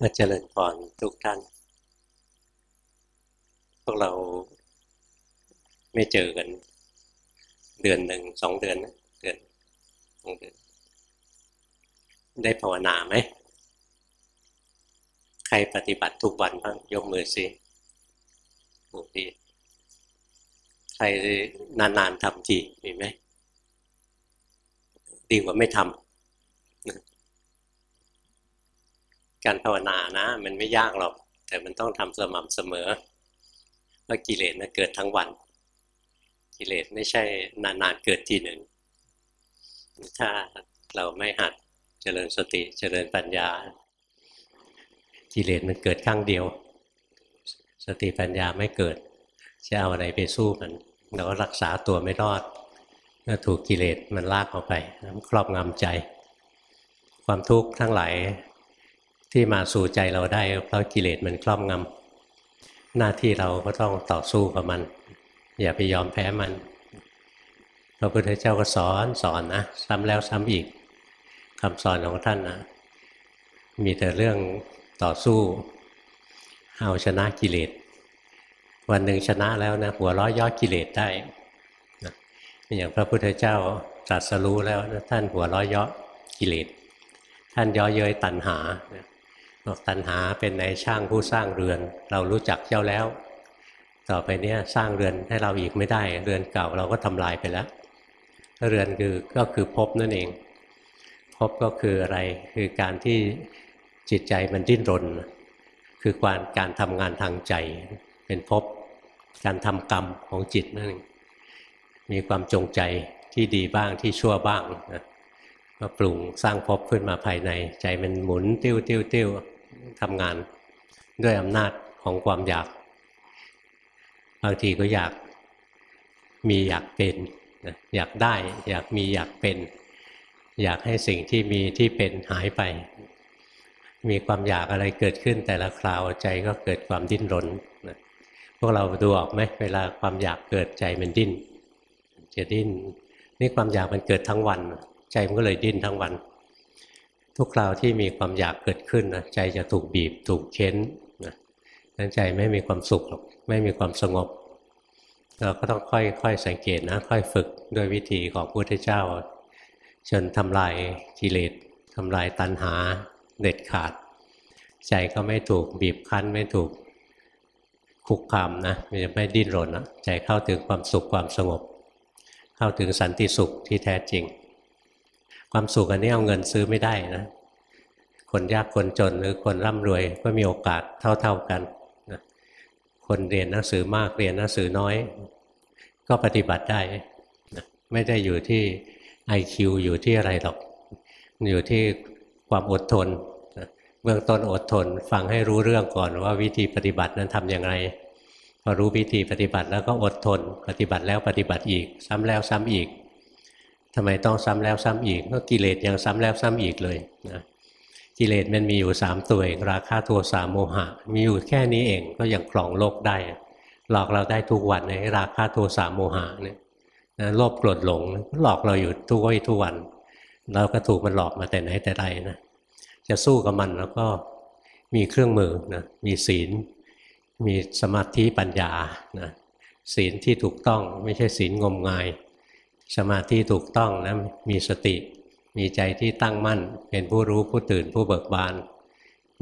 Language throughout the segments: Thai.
มาเจริญพรทุกท่าน พวกเราไม่เจอกัน เดือนหนึ่งสองเดือนนะเดือนสองเดือน ได้ภาวนาไหม ใครปฏิบัติทุกวันบ้างยกมือสิโอ้ดีใครนานๆทำจีมีไหม ดีกว่าไม่ทำ การภาวนานะ มันไม่ยากหรอก แต่มันต้องทำสม่ำเสมอเพราะกิเลสนะเกิดทั้งวัน กิเลสไม่ใช่นานๆเกิดทีหนึ่ง ถ้าเราไม่หัดเจริญสติเจริญปัญญา กิเลสมันเกิดครั้งเดียว สติปัญญาไม่เกิดจะเอาอะไรไปสู้มันเราก็รักษาตัวไม่รอดก็ถูกกิเลสมันลากออกไปครอบงำใจ ความทุกข์ทั้งหลาย ที่มาสู่ใจเราได้เพราะกิเลสมันครอบงำหน้าที่เราก็ต้องต่อสู้กับมัน อย่าไปยอมแพ้มันพระพุทธเจ้าก็สอนสอนนะซ้ำแล้วซ้ำอีกคำสอนของท่านนะมีแต่เรื่องต่อสู้เอาชนะกิเลสวันหนึ่งชนะแล้วนะหัวล้อยอดกิเลสได้อย่างพระพุทธเจ้าตรัสรู้แล้วท่านหัวล้อยอกิเลสท่านย่อเย้ยตัณหา บอกตัณหาเป็นในช่างผู้สร้างเรือน เรารู้จักเจ้าแล้ว ต่อไปเนี้ยสร้างเรือนให้เราอีกไม่ได้ เรือนเก่าเราก็ทำลายไปแล้ว เรือนคือก็คือภพนั่นเองภพก็คืออะไรคือการที่จิตใจมันดิ้นรน คือการการทำงานทางใจเป็นภพการทำกรรมของจิตนั่นเองมีความจงใจที่ดีบ้างที่ชั่วบ้างนะมาปรุงสร้างภพขึ้นมาภายใน ใจมันหมุนติ้วติ้วติ้ว ทำงานด้วยอำนาจของความอยาก บางทีก็อยากมีอยากเป็นอยากได้ อยากมีอยากเป็น อยากให้สิ่งที่มีที่เป็นหายไป มีความอยากอะไรเกิดขึ้นแต่ละคราวใจก็เกิดความดิ้นรนพวกเราดูออกไหมเวลาความอยากเกิดใจมันดิ้นจะดิ้นนี่ความอยากมันเกิดทั้งวัน ใจมันก็เลยดิ้นทั้งวัน ทุกคราวที่มีความอยากเกิดขึ้นนะใจจะถูกบีบ ถูกเค้นนะนั้นใจไม่มีความสุขหรอกไม่มีความสงบ เราก็ต้องค่อยๆสังเกตนะค่อยฝึกด้วยวิธีของพระพุทธเจ้า จนทำลายกิเลสทำลายตัณหาเด็ดขาด ใจก็ไม่ถูกบีบคั้นไม่ถูกคุกคามนะมันจะไม่ดิ้นรนนะใจเข้าถึงความสุขความสงบ เข้าถึงสันติสุขที่แท้จริง ความสุขอันนี้เอาเงินซื้อไม่ได้นะ คนยากคนจนหรือคนร่ำรวยก็มีโอกาสเท่า ๆกันนะคนเรียนหนังสือมากเรียนหนังสือน้อย ก็ปฏิบัติได้นะไม่ได้อยู่ที่ IQ อยู่ที่อะไรหรอก อยู่ที่ความอดทนนะเบื้องต้นอดทน ฟังให้รู้เรื่องก่อนว่าวิธีปฏิบัตินั้นทำอย่างไรพอรู้วิธีปฏิบัติแล้วก็อดทน ปฏิบัติแล้วปฏิบัติอีก ซ้ำแล้วซ้ำอีก ทำไมต้องซ้ำแล้วซ้ำอีก ก็กิเลสยังซ้ำแล้วซ้ำอีกเลยนะกิเลสมันมีอยู่สามตัวเองราคะโทสะโมหะ มีอยู่แค่นี้เองก็ยังคลองโลกได้ หลอกเราได้ทุกวันในราคะโทสะโมหะเนี่ยนะโลภโกรธหลงหลอกเราอยู่ทุกวันทุกวัน เราก็ถูกมันหลอกมาแต่ไหนแต่ไรนะจะสู้กับมันแล้วก็มีเครื่องมือนะมีศีล มีสมาธิปัญญานะศีลที่ถูกต้องไม่ใช่ศีลงมงาย สมาธิถูกต้องนะมีสติ มีใจที่ตั้งมั่น เป็นผู้รู้ผู้ตื่นผู้เบิกบาน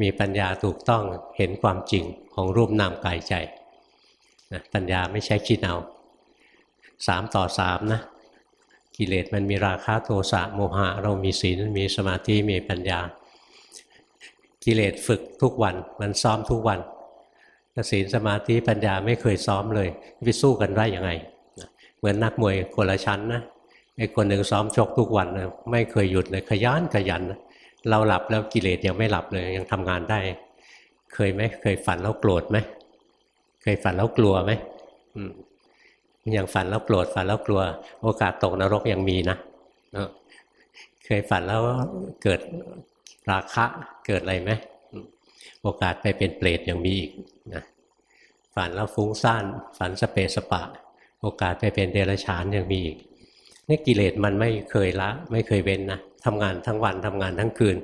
มีปัญญาถูกต้องเห็นความจริงของรูปนามกายใจนะปัญญาไม่ใช่คิดเอาสามต่อสามนะกิเลสมันมีราคะโทสะโมหะ เรามีศีลมีสมาธิมีปัญญา กิเลสฝึกทุกวันมันซ้อมทุกวันศีลสมาธิปัญญาไม่เคยซ้อมเลยไปสู้กันได้ยังไง มือนนักมวยคนละชั้นนะไอ้คนหนึ่งซ้อมชกทุกวันนะไม่เคยหยุดเลยขยันขยัน เราหลับแล้วกิเลสยังไม่หลับเลยยังทำงานได้ เคยไหมเคยฝันแล้วโกรธไหมเคยฝันแล้วกลัวไหมอืมยังฝันแล้วโกรธฝันแล้วกลัว โอกาสตกนรกยังมีนะเคยฝันแล้วเกิดราคะเกิดอะไรไหมโอกาสไปเป็นเปรตยังมีอีกนะฝันแล้วฟุ้งซ่าน ฝันสเปสปะ โอกาสไปเป็นเดรัจฉานยังมีอีกนี่กิเลสมันไม่เคยละ ไม่เคยเว้นนะทำงานทั้งวันทำงานทั้งคืน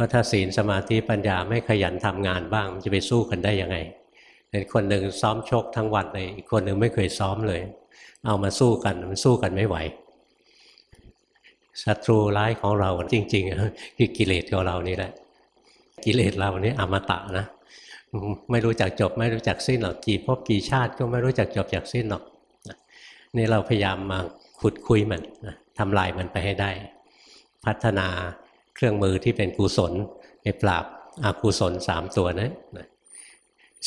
ราะถ้าศีลสมาธิปัญญาไม่ขยันทำงานบ้างมันจะไปสู้กันได้ยังไงเห็นคนหนึ่งซ้อมชกทั้งวันเลยอีกคนหนึ่งไม่เคยซ้อมเลย เอามาสู้กันมันสู้กันไม่ไหวศัตรูร้ายของเราจริงๆคือกิเลสของเรานี่แหละ กิเลสเรานี่อมตะนะไม่รู้จักจบ ไม่รู้จักสิ้นหรอกกี่พบกี่ชาติก็ไม่รู้จักจบจากสิ้นหรอก นี่เราพยายามมาขุดคุยมันทำลายมันไปให้ได้ พัฒนาเครื่องมือที่เป็นกุศลไปปราบอกุศลสามตัวนะ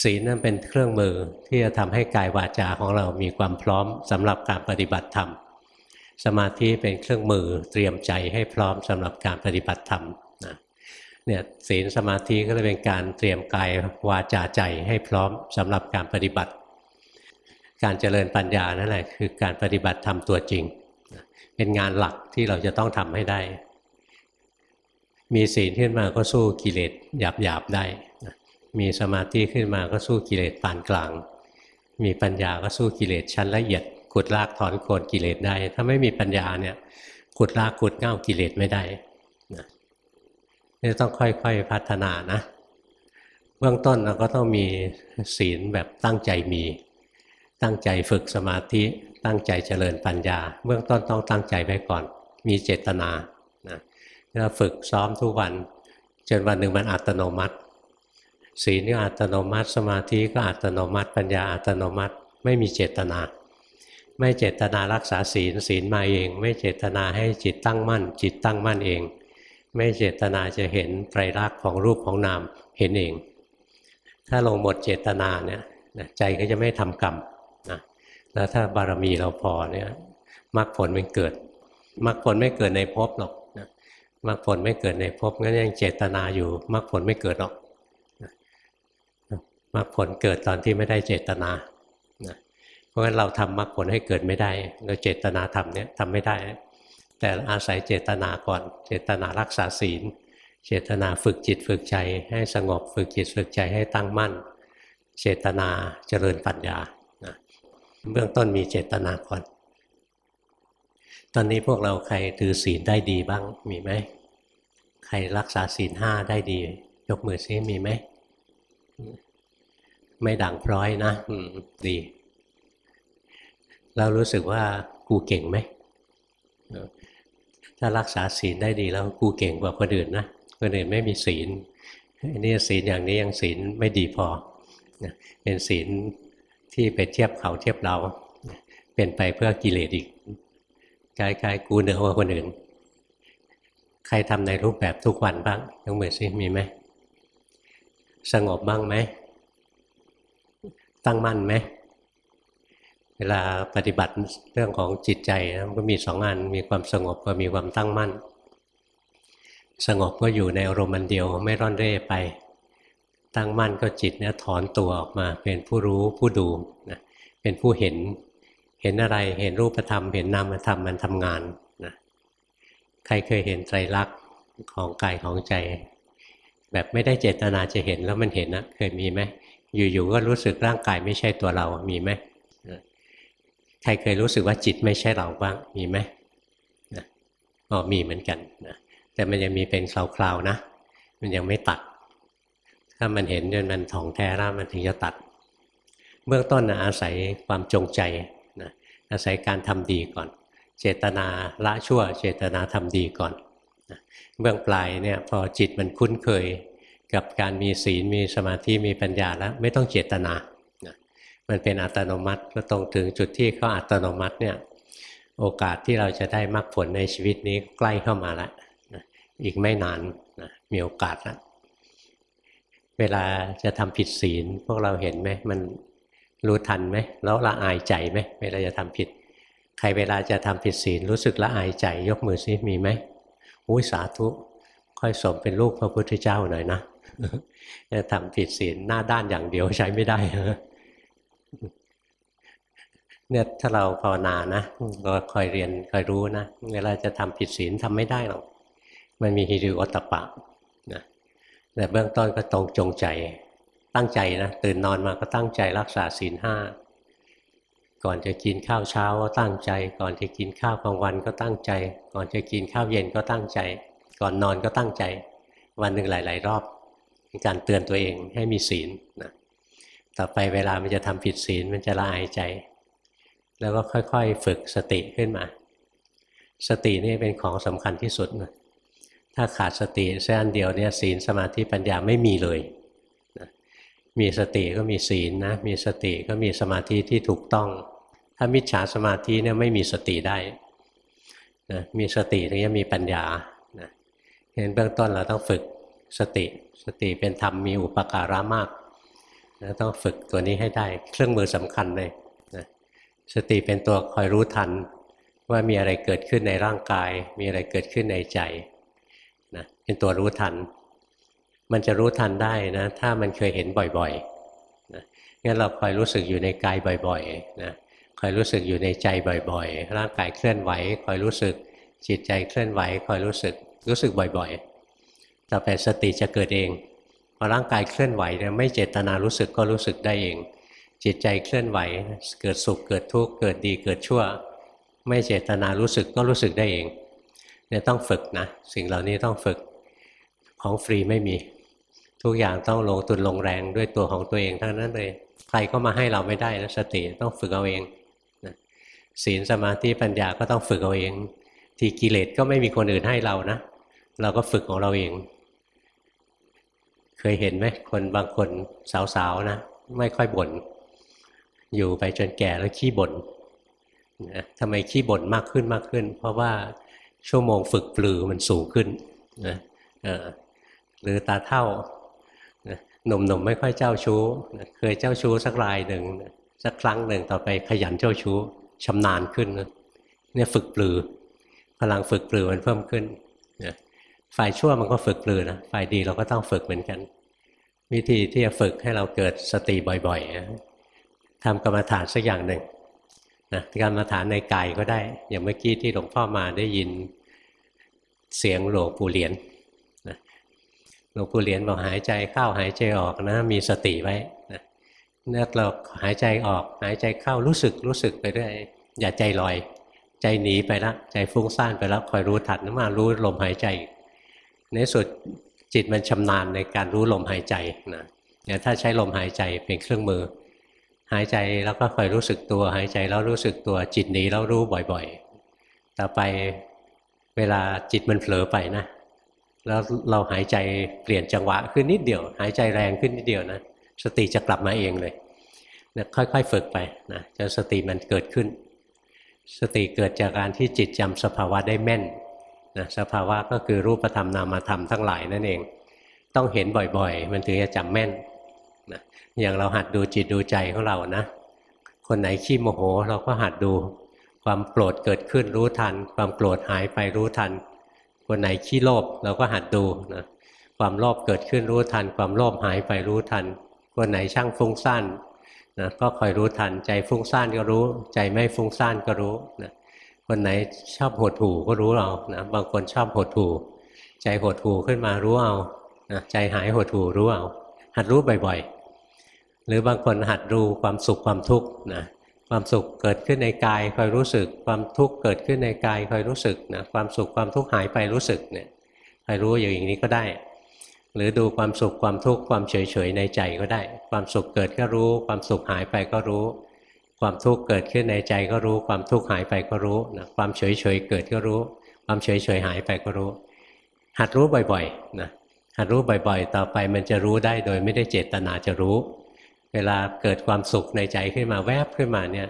ศีลนั่นเป็นเครื่องมือที่จะทำให้กายวาจาของเรามีความพร้อมสำหรับการปฏิบัติธรรม สมาธิเป็นเครื่องมือเตรียมใจให้พร้อมสำหรับการปฏิบัติธรรมนะเนี่ยศีลสมาธิก็เลยเป็นการเตรียมกายวาจาใจให้พร้อมสำหรับการปฏิบัติ การเจริญปัญญานั่นแหละคือการปฏิบัติธรรมตัวจริง เป็นงานหลักที่เราจะต้องทำให้ได้ มีศีลขึ้นมาก็สู้กิเลสหยาบหยาบได้ มีสมาธิขึ้นมาก็สู้กิเลสปานกลาง มีปัญญาก็สู้กิเลสชั้นละเอียดขุดลากถอนโคนกิเลสได้ ถ้าไม่มีปัญญาเนี่ยขุดลากขุดเง่ากิเลสไม่ได้นะนี่ต้องค่อยๆพัฒนานะ เบื้องต้นเราก็ต้องมีศีลแบบตั้งใจมี ตั้งใจฝึกสมาธิ ตั้งใจเจริญปัญญา เบื้องต้นต้องตั้งใจไว้ก่อน มีเจตนานะเราฝึกซ้อมทุกวันจนวันหนึ่งมันอัตโนมัติ ศีลก็อัตโนมัติ สมาธิก็อัตโนมัติ ปัญญาอัตโนมัติ ไม่มีเจตนา ไม่เจตนารักษาศีลศีลมาเอง ไม่เจตนาให้จิตตั้งมั่น จิตตั้งมั่นเอง ไม่เจตนาจะเห็นไตรลักษณ์ของรูปของนามเห็นเอง ถ้าลงหมดเจตนาเนี่ยใจก็จะไม่ทำกรรม แล้วถ้าบารมีเราพอเนี่ยมรรคผลมันเกิดมรรคผลไม่เกิดในภพหรอกมรรคผลไม่เกิดในภพงั้นยังเจตนาอยู่มรรคผลไม่เกิดหรอกมรรคผลเกิดตอนที่ไม่ได้เจตนาเพราะฉะนั้นเราทำมรรคผลให้เกิดไม่ได้ เราเจตนาทำเนี่ยทำไม่ได้ แต่อาศัยเจตนาก่อน เจตนารักษาศีล เจตนาฝึกจิตฝึกใจให้สงบ ฝึกจิตฝึกใจให้ตั้งมั่น เจตนาเจริญปัญญา เบื้องต้นมีเจตนาก่อน ตอนนี้พวกเราใครถือศีลได้ดีบ้างมีไหม ใครรักษาศีลห้าได้ดี ยกมือซิมีไหม ไม่ด่างพร้อยนะดี เรารู้สึกว่ากูเก่งไหม ถ้ารักษาศีลได้ดีแล้วกูเก่งกว่าคนอื่นนะ คนอื่นไม่มีศีลอันนี้ศีลอย่างนี้ยังศีลไม่ดีพอ เป็นศีล ที่ไปเทียบเขาเทียบเรา เป็นไปเพื่อกิเลสอีกกายกายกูเหนือกว่าคนอื่น ใครทำในรูปแบบทุกวันบ้างยกมือซิมีไหมสงบบ้างไหม ตั้งมั่นไหม เวลาปฏิบัติเรื่องของจิตใจนะมันก็มีสองอันมีความสงบก็มีความตั้งมั่น สงบก็อยู่ในอารมณ์เดียวไม่ร่อนเร่ไป ตั้งมั่นก็จิตเนี่ยถอนตัวออกมาเป็นผู้รู้ผู้ดูนะเป็นผู้เห็น เห็นอะไรเห็นรูปธรรม เห็นนามธรรมมันทำงานนะใครเคยเห็นไตรลักษณ์ของกายของใจ แบบไม่ได้เจตนาจะเห็นแล้วมันเห็นนะเคยมีไหมอยู่ๆก็รู้สึกร่างกายไม่ใช่ตัวเรามีไหมใครเคยรู้สึกว่าจิตไม่ใช่เราบ้างมีไหมอ๋อมีเหมือนกันนะแต่มันยังมีเป็นคราวๆนะ มันยังไม่ตัด ถ้ามันเห็นจนมันถ่องแท้แล้วมันถึงจะตัด เบื้องต้นนะอาศัยความจงใจอาศัยการทำดีก่อน เจตนาละชั่ว เจตนาทำดีก่อนเบื้องปลายเนี่ยพอจิตมันคุ้นเคยกับการมีศีลมีสมาธิมีปัญญาแล้วไม่ต้องเจตนามันเป็นอัตโนมัติก็ตรงถึงจุดที่เขาอัตโนมัติเนี่ยโอกาสที่เราจะได้มรรคผลในชีวิตนี้ใกล้เข้ามาแล้วอีกไม่นานนะมีโอกาสแล้ว เวลาจะทำผิดศีล พวกเราเห็นไหมมันรู้ทันไหมแล้วละอายใจไหมเวลาจะทำผิด ใครเวลาจะทำผิดศีลรู้สึกละอายใจ ยกมือซิมีไหมอุ้ยสาธุค่อยสมเป็นลูกพระพุทธเจ้าหน่อยนะจะทำผิดศีลหน้าด้านอย่างเดียวใช้ไม่ได้เนี่ยถ้าเราภาวนานะก็คอยเรียนคอยรู้นะ เวลาจะทำผิดศีลทำไม่ได้หรอกมันมีฮิริโอตปะนะ แต่เบื้องต้นก็ตรงจงใจ ตั้งใจนะตื่นนอนมาก็ตั้งใจรักษาศีลห้าก่อนจะกินข้าวเช้าก็ตั้งใจ ก่อนจะกินข้าวกลางวันก็ตั้งใจ ก่อนจะกินข้าวเย็นก็ตั้งใจ ก่อนนอนก็ตั้งใจ วันหนึ่งหลาย ๆ รอบเป็นการเตือนตัวเองให้มีศีลนะต่อไปเวลามันจะทำผิดศีลมันจะละอายใจ แล้วก็ค่อย ๆ ฝึกสติขึ้นมา สตินี่เป็นของสำคัญที่สุดนะ ถ้าขาดสติแค่อันเดียวเนี่ยศีลสมาธิปัญญาไม่มีเลยนะมีสติก็มีศีลนะมีสติก็มีสมาธิที่ถูกต้อง ถ้ามิจฉาสมาธิเนี่ยไม่มีสติได้นะมีสติถึงจะมีปัญญานะเห็นเบื้องต้นเราต้องฝึกสติ สติเป็นธรรมมีอุปการะมากนะต้องฝึกตัวนี้ให้ได้เครื่องมือสำคัญเลยนะสติเป็นตัวคอยรู้ทันว่ามีอะไรเกิดขึ้นในร่างกาย มีอะไรเกิดขึ้นในใจ เป็นตัวรู้ทัน มันจะรู้ทันได้นะ ถ้ามันเคยเห็นบ่อยๆนะงั้นเราคอยรู้สึกอยู่ในกายบ่อยๆนะคอยรู้สึกอยู่ในใจบ่อยๆ ร่างกายเคลื่อนไหวคอยรู้สึกจิตใจเคลื่อนไหวคอยรู้สึกรู้สึกบ่อยๆ ต่อไปสติจะเกิดเองพอร่างกายเคลื่อนไหวเนี่ยไม่เจตนารู้สึกก็รู้สึกได้เอง จิตใจเคลื่อนไหว เกิดสุขเกิดทุกข์เกิดดีเกิดชั่ว ไม่เจตนารู้สึกก็รู้สึกได้เองเนี่ยต้องฝึกนะ สิ่งเหล่านี้ต้องฝึก ของฟรีไม่มี ทุกอย่างต้องลงทุนลงแรงด้วยตัวของตัวเองทั้งนั้นเลย ใครก็มาให้เราไม่ได้นะสติต้องฝึกเอาเองนะศีลสมาธิปัญญาก็ต้องฝึกเอาเอง ที่กิเลสก็ไม่มีคนอื่นให้เรานะ เราก็ฝึกของเราเอง เคยเห็นไหมคนบางคนสาวๆนะ ไม่ค่อยบน่นอยู่ไปจนแก่แล้วขี้บน่นนะทำไมขี้บ่นมากขึ้นมากขึ้น เพราะว่าชั่วโมงฝึกปลือมันสูงขึ้นนะ หรือตาเท่าหนุ่มๆไม่ค่อยเจ้าชู้ เคยเจ้าชู้สักรายหนึ่งสักครั้งหนึ่งต่อไปขยันเจ้าชู้ชำนาญขึ้นเนี่ยฝึกปลือ พลังฝึกปลือมันเพิ่มขึ้นฝ่ายชั่วมันก็ฝึกปลือนะฝ่ายดีเราก็ต้องฝึกเหมือนกัน วิธีที่จะฝึกให้เราเกิดสติบ่อยๆทำกรรมฐานสักอย่างหนึ่งนะกรรมฐานในกายก็ได้ อย่างเมื่อกี้ที่หลวงพ่อมาได้ยินเสียงหลวงปู่เหรียญ หลวงปู่เหรียญบอกหายใจเข้าหายใจออกนะ มีสติไว้นะเนื้อเราหายใจออกหายใจเข้ารู้สึกรู้สึกไปเรื่อยอย่าใจลอย ใจหนีไปละใจฟุ้งซ่านไปแล้วคอยรู้ทันมารู้ลมหายใจ ในสุดจิตมันชำนาญในการรู้ลมหายใจนะเนี่ยถ้าใช้ลมหายใจเป็นเครื่องมือ หายใจแล้วก็คอยรู้สึกตัวหายใจแล้วรู้สึกตัวจิตหนีแล้วรู้บ่อยๆ ต่อไปเวลาจิตมันเผลอไปนะ แล้วเราหายใจเปลี่ยนจังหวะขึ้นนิดเดียว หายใจแรงขึ้นนิดเดียวนะสติจะกลับมาเองเลยนะค่อยๆฝึกไปนะจนสติมันเกิดขึ้น สติเกิดจากการที่จิตจำสภาวะได้แม่นนะสภาวะก็คือรูปธรรมนามธรรมทั้งหลายนั่นเอง ต้องเห็นบ่อยๆ มันถึงจะจำแม่นนะอย่างเราหัดดูจิตดูใจของเรานะ คนไหนขี้โมโหเราก็หัดดูความโกรธเกิดขึ้นรู้ทัน ความโกรธหายไปรู้ทัน คนไหนขี้โลภเราก็หัดดูนะความโลภเกิดขึ้นรู้ทัน ความโลภหายไปรู้ทัน คนไหนช่างฟุ้งซ่านนะก็คอยรู้ทัน ใจฟุ้งซ่านก็รู้ ใจไม่ฟุ้งซ่านก็รู้นะคนไหนชอบหดหู่ก็รู้เรานะบางคนชอบหดหู่ใจหดหู่ขึ้นมารู้เอานะใจหายหดหู่รู้เอาหัดรู้บ่อยๆ หรือบางคนหัดรู้ความสุขความทุกข์นะ ความสุขเกิดขึ้นในกายคอยรู้สึก ความทุกข์เกิดขึ้นในกายคอยรู้สึกนะความสุขความทุกข์หายไปรู้สึกเนี่ยคอยรู้อย่างนี้ก็ได้ หรือดูความสุขความทุกข์ความเฉยๆในใจก็ได้ ความสุขเกิดก็รู้ ความสุขหายไปก็รู้ ความทุกข์เกิดขึ้นในใจก็รู้ ความทุกข์หายไปก็รู้นะความเฉยๆเกิดก็รู้ ความเฉยๆหายไปก็รู้ หัดรู้บ่อยๆนะหัดรู้บ่อยๆ ต่อไปมันจะรู้ได้โดยไม่ได้เจตนาจะรู้ เวลาเกิดความสุขในใจขึ้นมาแวบขึ้นมาเนี่ย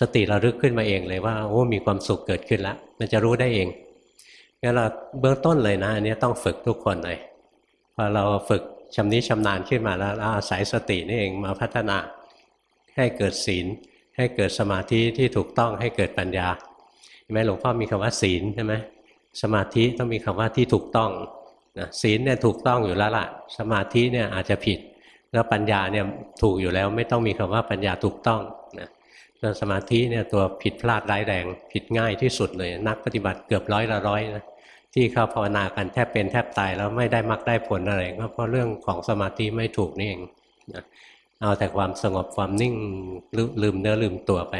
สติระลึกขึ้นมาเองเลยว่าโอ้มีความสุขเกิดขึ้นแล้วมันจะรู้ได้เองงั้นเราเบื้องต้นเลยนะอันนี้ต้องฝึกทุกคนเลยพอเราฝึกชำนิชำนาญขึ้นมาแล้วอาศัยสตินี่เองมาพัฒนา ให้เกิดศีล ให้เกิดสมาธิที่ถูกต้องให้เกิดปัญญาใช่ไหมหลวงพ่อมีคำว่าศีลใช่ไหมสมาธิต้องมีคำว่าที่ถูกต้องนะศีลเนี่ยถูกต้องอยู่แล้วล่ะ สมาธิเนี่ยอาจจะผิด แล้วปัญญาเนี่ยถูกอยู่แล้วไม่ต้องมีคำว่าปัญญาถูกต้องนะส่วนสมาธิเนี่ยตัวผิดพลาดร้ายแรงผิดง่ายที่สุดเลย นักปฏิบัติเกือบร้อยละร้อยนะที่เขาภาวนากันแทบเป็นแทบตายแล้วไม่ได้มักได้ผลอะไรก็เพราะเรื่องของสมาธิไม่ถูกนี่เองนะเอาแต่ความสงบความนิ่งลืมเนื้อลืมตัวไป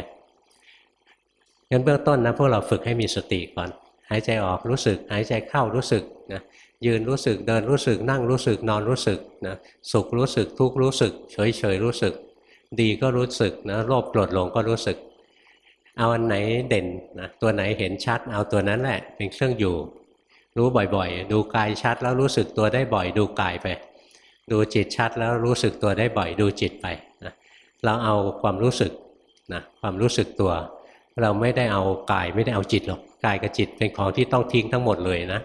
งั้นเบื้องต้นนะพวกเราฝึกให้มีสติก่อน หายใจออกรู้สึก หายใจเข้ารู้สึกนะ ยืนรู้สึกเดินรู้สึกนั่งรู้สึกนอนรู้สึกนะสุขรู้สึกทุกข์รู้สึก เฉยเฉยรู้สึก ดีก็รู้สึกนะโลภโกรธหลงก็รู้สึก เอาอันไหนเด่นนะตัวไหนเห็นชัด เอาตัวนั้นแหละเป็นเครื่องอยู่ รู้บ่อยๆ ดูกายชัดแล้วรู้สึกตัวได้บ่อย ดูกายไป ดูจิตชัดแล้วรู้สึกตัวได้บ่อยดูจิตไปนะเราเอาความรู้สึกนะความรู้สึกตัว เราไม่ได้เอากายไม่ได้เอาจิตหรอกกายกับจิตเป็นของที่ต้องทิ้งทั้งหมดเลยนะ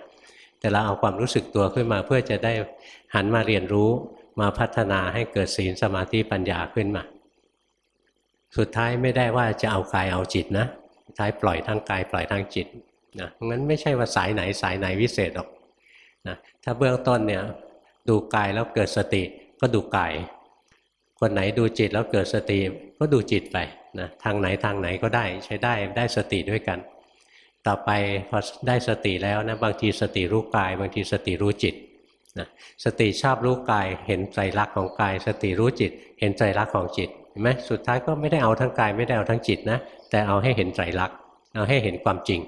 แต่เราเอาความรู้สึกตัวขึ้นมาเพื่อจะได้หันมาเรียนรู้มาพัฒนาให้เกิดศีลสมาธิปัญญาขึ้นมา สุดท้ายไม่ได้ว่าจะเอากายเอาจิตนะท้ายปล่อยทั้งกายปล่อยทั้งจิตนะงั้นไม่ใช่ว่าสายไหนสายไหนวิเศษหรอกนะถ้าเบื้องต้นเนี่ยดูกายแล้วเกิดสติก็ดูกาย คนไหนดูจิตแล้วเกิดสติก็ดูจิตไปนะทางไหนทางไหนก็ได้ใช้ได้ได้สติด้วยกัน ต่อไปพอได้สติแล้วนะบางทีสติรู้กาย บางทีสติรู้จิตนะสติชอบรู้กาย เห็นใจรักของกาย สติรู้จิต เห็นใจรักของจิตเห็นไหมสุดท้ายก็ไม่ได้เอาทั้งกายไม่ได้เอาทั้งจิตนะแต่เอาให้เห็นใจรักเอาให้เห็นความจริง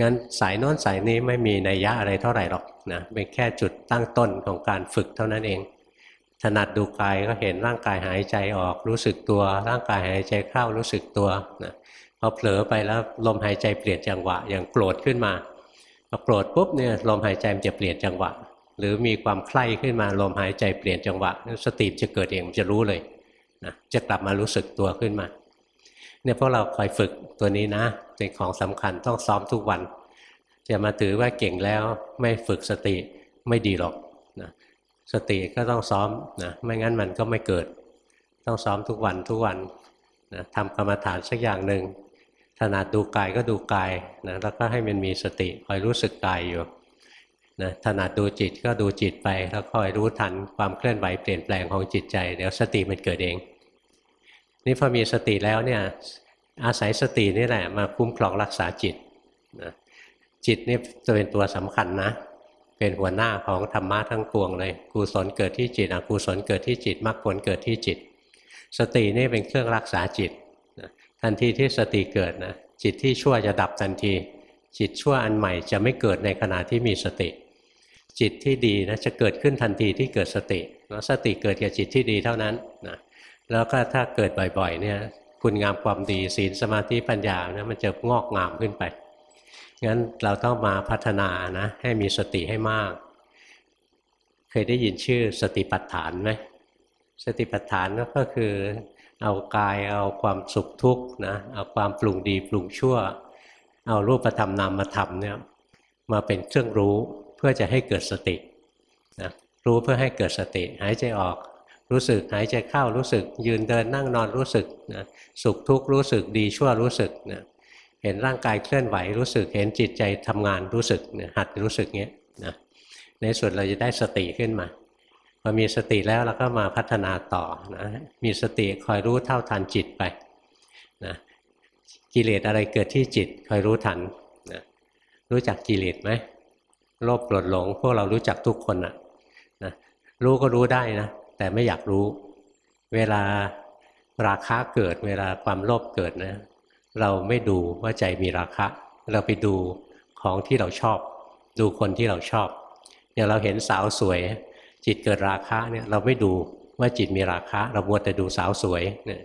งั้นสายโน้นสายนี้ไม่มีนัยยะอะไรเท่าไหร่หรอกนะเป็นแค่จุดตั้งต้นของการฝึกเท่านั้นเอง ถนัดดูกายก็เห็นร่างกายหายใจออกรู้สึกตัว ร่างกายหายใจเข้ารู้สึกตัวนะ พอเผลอไปแล้วลมหายใจเปลี่ยนจังหวะ อย่างโกรธขึ้นมาพอโกรธปุ๊บเนี่ยลมหายใจมันจะเปลี่ยนจังหวะ หรือมีความใคร่ขึ้นมาลมหายใจเปลี่ยนจังหวะ สติจะเกิดเองมันจะรู้เลยนะจะกลับมารู้สึกตัวขึ้นมาเนี่ยพวกเราคอยฝึกตัวนี้นะ เป็นของสำคัญต้องซ้อมทุกวัน จะมาถือว่าเก่งแล้วไม่ฝึกสติไม่ดีหรอกนะสติก็ต้องซ้อมนะไม่งั้นมันก็ไม่เกิด ต้องซ้อมทุกวันทุกวันนะทำกรรมฐานสักอย่างหนึ่ง ถนัดดูกายก็ดูกายนะแล้วก็ให้มันมีสติคอยรู้สึกกายอยู่นะถนัดดูจิตก็ดูจิตไป แล้วคอยรู้ทันความเคลื่อนไหวเปลี่ยนแปลงของจิตใจ เดี๋ยวสติมันเกิดเอง นี่พอมีสติแล้วเนี่ยอาศัยสตินี่แหละมาคุ้มครองรักษาจิตนะจิตนี่จะเป็นตัวสำคัญนะ เป็นหัวหน้าของธรรมะทั้งปวงเลยกุศลเกิดที่จิตอกุศลเกิดที่จิตมรรคผลเกิดที่จิต สตินี่เป็นเครื่องรักษาจิต ทันทีที่สติเกิดนะจิตที่ชั่วจะดับทันที จิตชั่วอันใหม่จะไม่เกิดในขณะที่มีสติ จิตที่ดีนะจะเกิดขึ้นทันทีที่เกิดสติแล้วสติเกิดกับจิตที่ดีเท่านั้นนะแล้วก็ถ้าเกิดบ่อยๆเนี่ยคุณงามความดีศีลสมาธิปัญญานะมันจะงอกงามขึ้นไปงั้นเราต้องมาพัฒนานะให้มีสติให้มาก เคยได้ยินชื่อสติปัฏฐานไหมสติปัฏฐานก็คือ เอากายเอาความสุขทุกข์นะเอาความปรุงดีปรุงชั่ว เอารูปธรรมนามธรรมเนี่ยมาเป็นเครื่องรู้เพื่อจะให้เกิดสตินะรู้เพื่อให้เกิดสติ หายใจออกรู้สึกหายใจเข้ารู้สึก ยืนเดินนั่งนอนรู้สึกนะสุขทุกข์รู้สึกดีชั่วรู้สึกนะเห็นร่างกายเคลื่อนไหวรู้สึกเห็นจิตใจทำงานรู้สึกนะหัดรู้สึกเงี้ยนะในสุดเราจะได้สติขึ้นมา อมีสติแล้วเราก็มาพัฒนาต่อนะมีสติคอยรู้เท่าทันจิตไปนะกิเลสอะไรเกิดที่จิตคอยรู้ทันนะรู้จักกิเลสไหมโลภโกรธหลง พวกเรารู้จักทุกคนนะนะรู้ก็รู้ได้นะ แต่ไม่อยากรู้ เวลาราคะเกิด เวลาความโลภเกิดนะเราไม่ดูว่าใจมีราคะ เราไปดูของที่เราชอบ ดูคนที่เราชอบอย่างเราเห็นสาวสวย จิตเกิดราคะเนี่ยเราไม่ดูว่าจิตมีราคะ เรามัวแต่ดูสาวสวยเนี่ย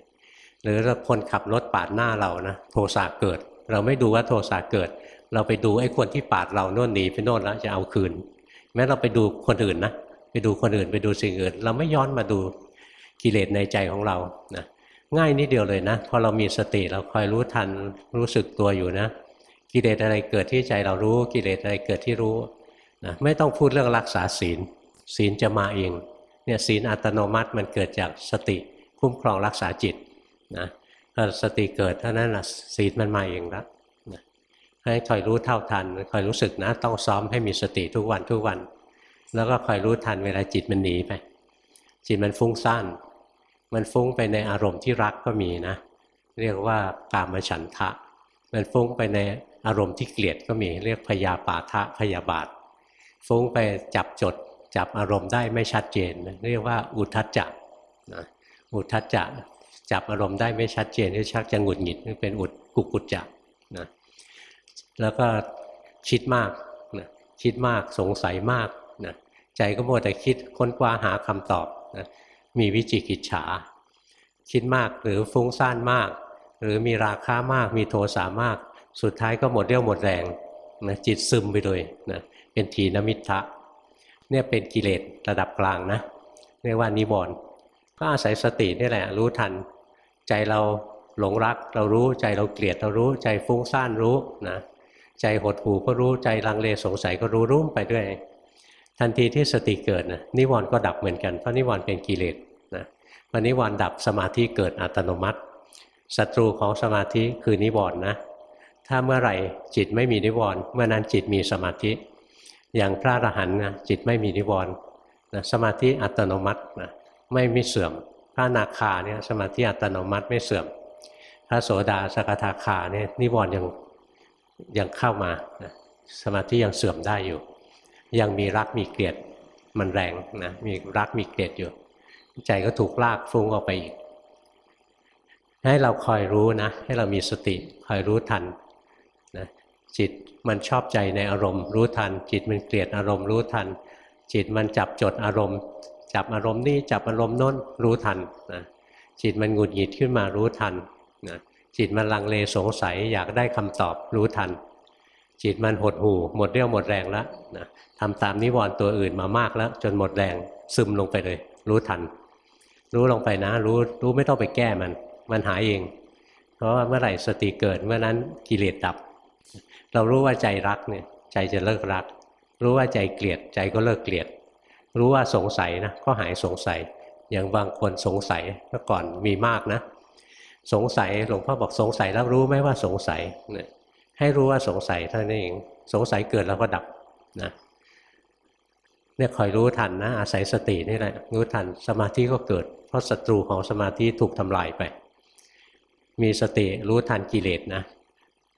หรือคนขับรถปาดหน้าเรานะโทสะเกิด เราไม่ดูว่าโทสะเกิด เราไปดูไอ้คนที่ปาดเราโน่นหนีไปโน่นแล้วจะเอาคืน แม้เราไปดูคนอื่นนะไปดูคนอื่นไปดูสิ่งอื่น เราไม่ย้อนมาดูกิเลสในใจของเรานะง่ายนิดเดียวเลยนะพอเรามีสติเราคอยรู้ทันรู้สึกตัวอยู่นะ กิเลสอะไรเกิดที่ใจเรารู้กิเลสอะไรเกิดที่รู้นะไม่ต้องพูดเรื่องรักษาศีล ศีลจะมาเองเนี่ยศีลอัตโนมัติมันเกิดจากสติคุ้มครองรักษาจิตนะถ้าสติเกิดเท่านั้นละศีลมันมาเองแล้วนะให้คอยรู้เท่าทันคอยรู้สึกนะ ต้องซ้อมให้มีสติทุกวันทุกวัน แล้วก็คอยรู้ทันเวลาจิตมันหนีไป จิตมันฟุ้งซ่านมันฟุ้งไปในอารมณ์ที่รักก็มีนะ เรียกว่ากามฉันทะ มันฟุ้งไปในอารมณ์ที่เกลียดก็มี เรียกพยาปาทะพยาบาท ฟุ้งไปจับจด จับอารมณ์ได้ไม่ชัดเจน เรียกว่าอุทัจจะนะอุทัจจะจับอารมณ์ได้ไม่ชัดเจนที่ชักจะหงุดหงิดนี่เป็นอุดกุกุจจะนะแล้วก็คิดมากนะคิดมากสงสัยมากนะใจก็มัวแต่คิดค้นคว้าหาคำตอบนะมีวิจิกิจฉา คิดมากหรือฟุ้งซ่านมาก หรือมีราคามาก มีโทสามาก สุดท้ายก็หมดเรี่ยวหมดแรงนะจิตซึมไปเลยนะเป็นทีนมิทะ เนี่ยเป็นกิเลสระดับกลางนะเรียกว่านิวรณ์ก็อาศัยสตินี่แหละ รู้ทัน ใจเราหลงรักเรารู้ใจเราเกลียดเรารู้ ใจฟุ้งซ่านรู้นะใจหดหู่ก็รู้ใจลังเลสงสัยก็รู้รู้ไปด้วย ทันทีที่สติเกิดนะนิวรณ์ก็ดับเหมือนกันเพราะนิวรณ์เป็นกิเลสนะวันนิวรณ์ดับสมาธิเกิดอัตโนมัติศัตรูของสมาธิคือนิวรณ์นะถ้าเมื่อไหร่จิตไม่มีนิวรณ์เมื่อนั้นจิตมีสมาธิ อย่างพระอรหันต์นะจิตไม่มีนิวรณ์นะสมาธิอัตโนมัตินะไม่ไม่เสื่อม พระนาคาเนี่ยสมาธิอัตโนมัติไม่เสื่อม พระโสดาสกทาคาเนี่ยนิวรณ์ยังยังเข้ามานะสมาธิยังเสื่อมได้อยู่ ยังมีรักมีเกลียดมันแรงนะมีรักมีเกลียดอยู่ ใจก็ถูกลากฟุ้งออกไปอีกให้เราคอยรู้นะ ให้เรามีสติคอยรู้ทัน จิตมันชอบใจในอารมณ์ รู้ทัน จิตมันเกลียดอารมณ์รู้ทัน จิตมันจับจดอารมณ์ จับอารมณ์นี่จับอารมณ์น้นรู้ทันนะจิตมันหงุดหงิดขึ้นมารู้ทันนะจิตมันลังเลสงสัยอยากได้คำตอบรู้ทัน จิตมันหดหู่หมดเรี่ยวหมดแรงแล้วนะทำตามนิวรณ์ตัวอื่นมามากแล้ว จนหมดแรงซึมลงไปเลย รู้ทัน รู้ลงไปนะ รู้รู้ไม่ต้องไปแก้มัน มันหายเอง เพราะว่าเมื่อไหร่สติเกิดเมื่อนั้นกิเลสดับ เรารู้ว่าใจรักเนี่ยใจจะเลิกรัก รู้ว่าใจเกลียดใจก็เลิกเกลียด รู้ว่าสงสัยนะก็หายสงสัย อย่างบางคนสงสัยเมื่อก่อนมีมากนะ สงสัยหลวงพ่อบอกสงสัยแล้วรู้ไหมว่าสงสัยเนี่ยให้รู้ว่าสงสัยเท่านั้นเองสงสัยเกิดแล้วก็ดับนะเนี่ยคอยรู้ทันนะ อาศัยสตินี่แหละรู้ทันสมาธิก็เกิด เพราะศัตรูของสมาธิถูกทำลายไป มีสติรู้ทันกิเลสนะ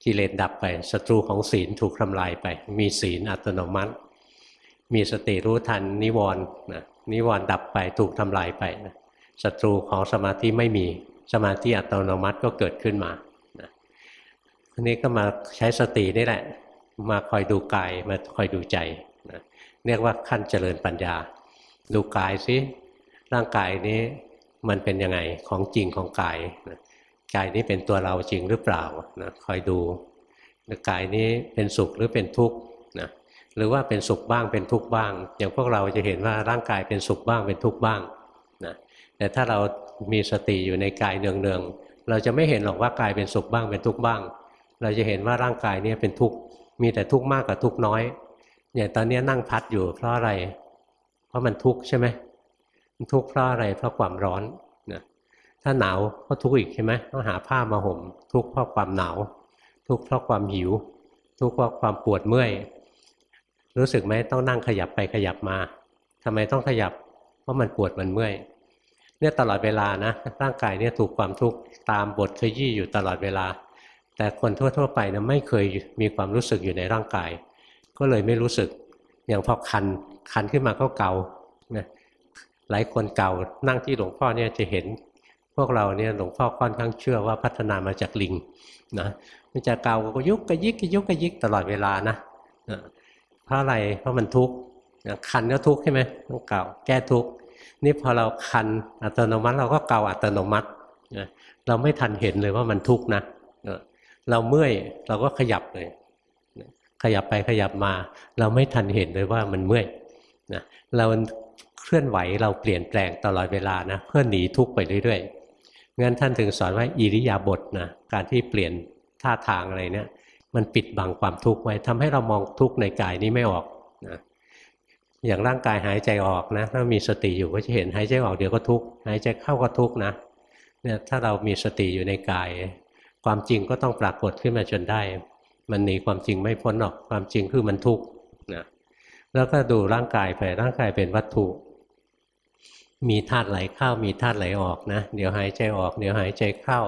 กิเลสดับไปศัตรูของศีลถูกทำลายไป มีศีลอัตโนมัติ มีสติรู้ทันนิวรณ์นะนิวรณ์ดับไปถูกทำลายไปนะศัตรูของสมาธิไม่มีสมาธิอัตโนมัติก็เกิดขึ้นมาอันนี้ก็มาใช้สตินี่แหละ มาคอยดูกายมาคอยดูใจนะเรียกว่าขั้นเจริญปัญญา ดูกายสิร่างกายนี้มันเป็นยังไงของจริงของกายนะ กายนี้เป็นตัวเราจริงหรือเปล่านะคอยดูกายนี้เป็นสุขหรือเป็นทุกข์นะหรือว่าเป็นสุขบ้างเป็นทุกข์บ้าง อย่างพวกเราจะเห็นว่าร่างกายเป็นสุขบ้างเป็นทุกข์บ้างนะแต่ถ้าเรามีสติอยู่ในกายเนืองๆเราจะไม่เห็นหรอกว่ากายเป็นสุขบ้างเป็นทุกข์บ้าง เราจะเห็นว่าร่างกายนี้เป็นทุกข์มีแต่ทุกข์มากกับทุกข์น้อยอย่างตอนนี้นั่งพัดอยู่เพราะอะไร เพราะมันทุกข์ใช่ไหมมันทุกข์เพราะอะไรเพราะความร้อน ถ้าหนาวก็ทุกข์อีกใช่ไหมต้องหาผ้ามาห่ม ทุกข์เพราะความหนาว ทุกข์เพราะความหิว ทุกข์เพราะความปวดเมื่อย รู้สึกไหมต้องนั่งขยับไปขยับมาทำไมต้องขยับ เพราะมันปวดมันเมื่อย เนี่ยตลอดเวลานะ ร่างกายเนี่ยถูกความทุกข์ตามบทขยี้อยู่ตลอดเวลา แต่คนทั่ว ๆ ไปนะไม่เคยมีความรู้สึกอยู่ในร่างกาย ก็เลยไม่รู้สึก อย่างพอคันคันขึ้นมาก็เกานะหลายคนเก่านั่งที่หลวงพ่อเนี่ยจะเห็น พวกเราเนี่ยหลวงพ่อค่อนข้างเชื่อว่าพัฒนามาจากลิงนะมันจะเกาก็ยุกกระยิกกระยุกกระยิกตลอดเวลานะเพราะอะไรเพราะมันทุกข์คันก็ทุกข์ใช่ไหมต้องเก่าแก้ทุกข์นี่พอเราคันอัตโนมัติเราก็เกาอัตโนมัติเราไม่ทันเห็นเลยว่ามันทุกข์นะเราเมื่อยเราก็ขยับเลยขยับไปขยับมา เราไม่ทันเห็นเลยว่ามันเมื่อยนะเราเคลื่อนไหวเราเปลี่ยนแปลงตลอดเวลานะเพื่อหนีทุกข์ไปเรื่อยๆ งั้นท่านถึงสอนว่าอิริยาบถนะการที่เปลี่ยนท่าทางอะไรเนี่ย มันปิดบังความทุกข์ไว้ทำให้เรามองทุกข์ในกายนี้ไม่ออกนะอย่างร่างกายหายใจออกนะถ้ามีสติอยู่ก็จะเห็นหายใจออกเดี๋ยวก็ทุกข์หายใจเข้าก็ทุกข์นะเนี่ยถ้าเรามีสติอยู่ในกาย ความจริงก็ต้องปรากฏขึ้นมาจนได้ มันหนีความจริงไม่พ้นหรอกความจริงคือมันทุกข์นะแล้วก็ดูร่างกายไปร่างกายเป็นวัตถุ มีธาตุไหลเข้ามีธาตุไหลออกนะเดี๋ยวหายใจออก เดี๋ยวหายใจเข้า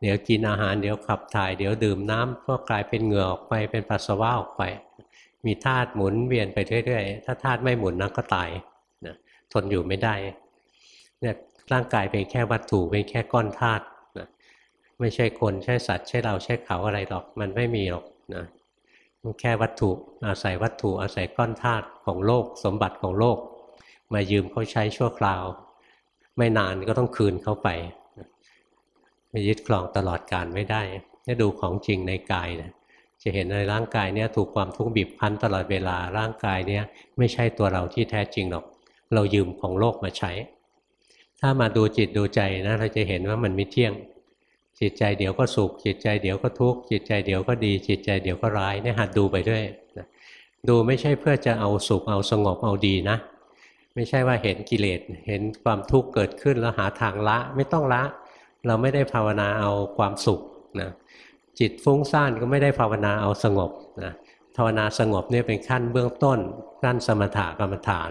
เดี๋ยวกินอาหารเดี๋ยวขับถ่าย เดี๋ยวดื่มน้ำก็กลายเป็นเหงื่อออกไปเป็นปัสสาวะออกไป มีธาตุหมุนเวียนไปเรื่อยๆถ้าธาตุไม่หมุนนักก็ตายนะทนอยู่ไม่ได้เนี่ยร่างกายเป็นแค่วัตถุเป็นแค่ก้อนธาตุนะไม่ใช่คนใช่สัตว์ใช่เราใช่เขาอะไรหรอกมันไม่มีหรอกนะมันแค่วัตถุอาศัยวัตถุอาศัยก้อนธาตุของโลก สมบัติของโลก มายืมเขาใช้ชั่วคราว ไม่นานก็ต้องคืนเขาไปไม่ยึดครองตลอดการไม่ได้ถ้าดูของจริงในกายนะจะเห็นในร่างกายเนี้ยถูกความทุกข์บีบคั้นตลอดเวลาร่างกายเนี้ยไม่ใช่ตัวเราที่แท้จริงหรอก เรายืมของโลกมาใช้ ถ้ามาดูจิตดูใจนะเราจะเห็นว่ามันไม่เที่ยง จิตใจเดี๋ยวก็สุข จิตใจเดี๋ยวก็ทุกข์จิตใจเดี๋ยวก็ดี จิตใจเดี๋ยวก็ร้ายเนี่ยหัดดูไปด้วยนะดูไม่ใช่เพื่อจะเอาสุขเอาสงบเอาดีนะ ไม่ใช่ว่าเห็นกิเลสเห็นความทุกข์เกิดขึ้นแล้วหาทางละไม่ต้องละ เราไม่ได้ภาวนาเอาความสุขนะจิตฟุ้งซ่านก็ไม่ได้ภาวนาเอาสงบนะภาวนาสงบเนี่ยเป็นขั้นเบื้องต้นขั้นสมถกรรมฐาน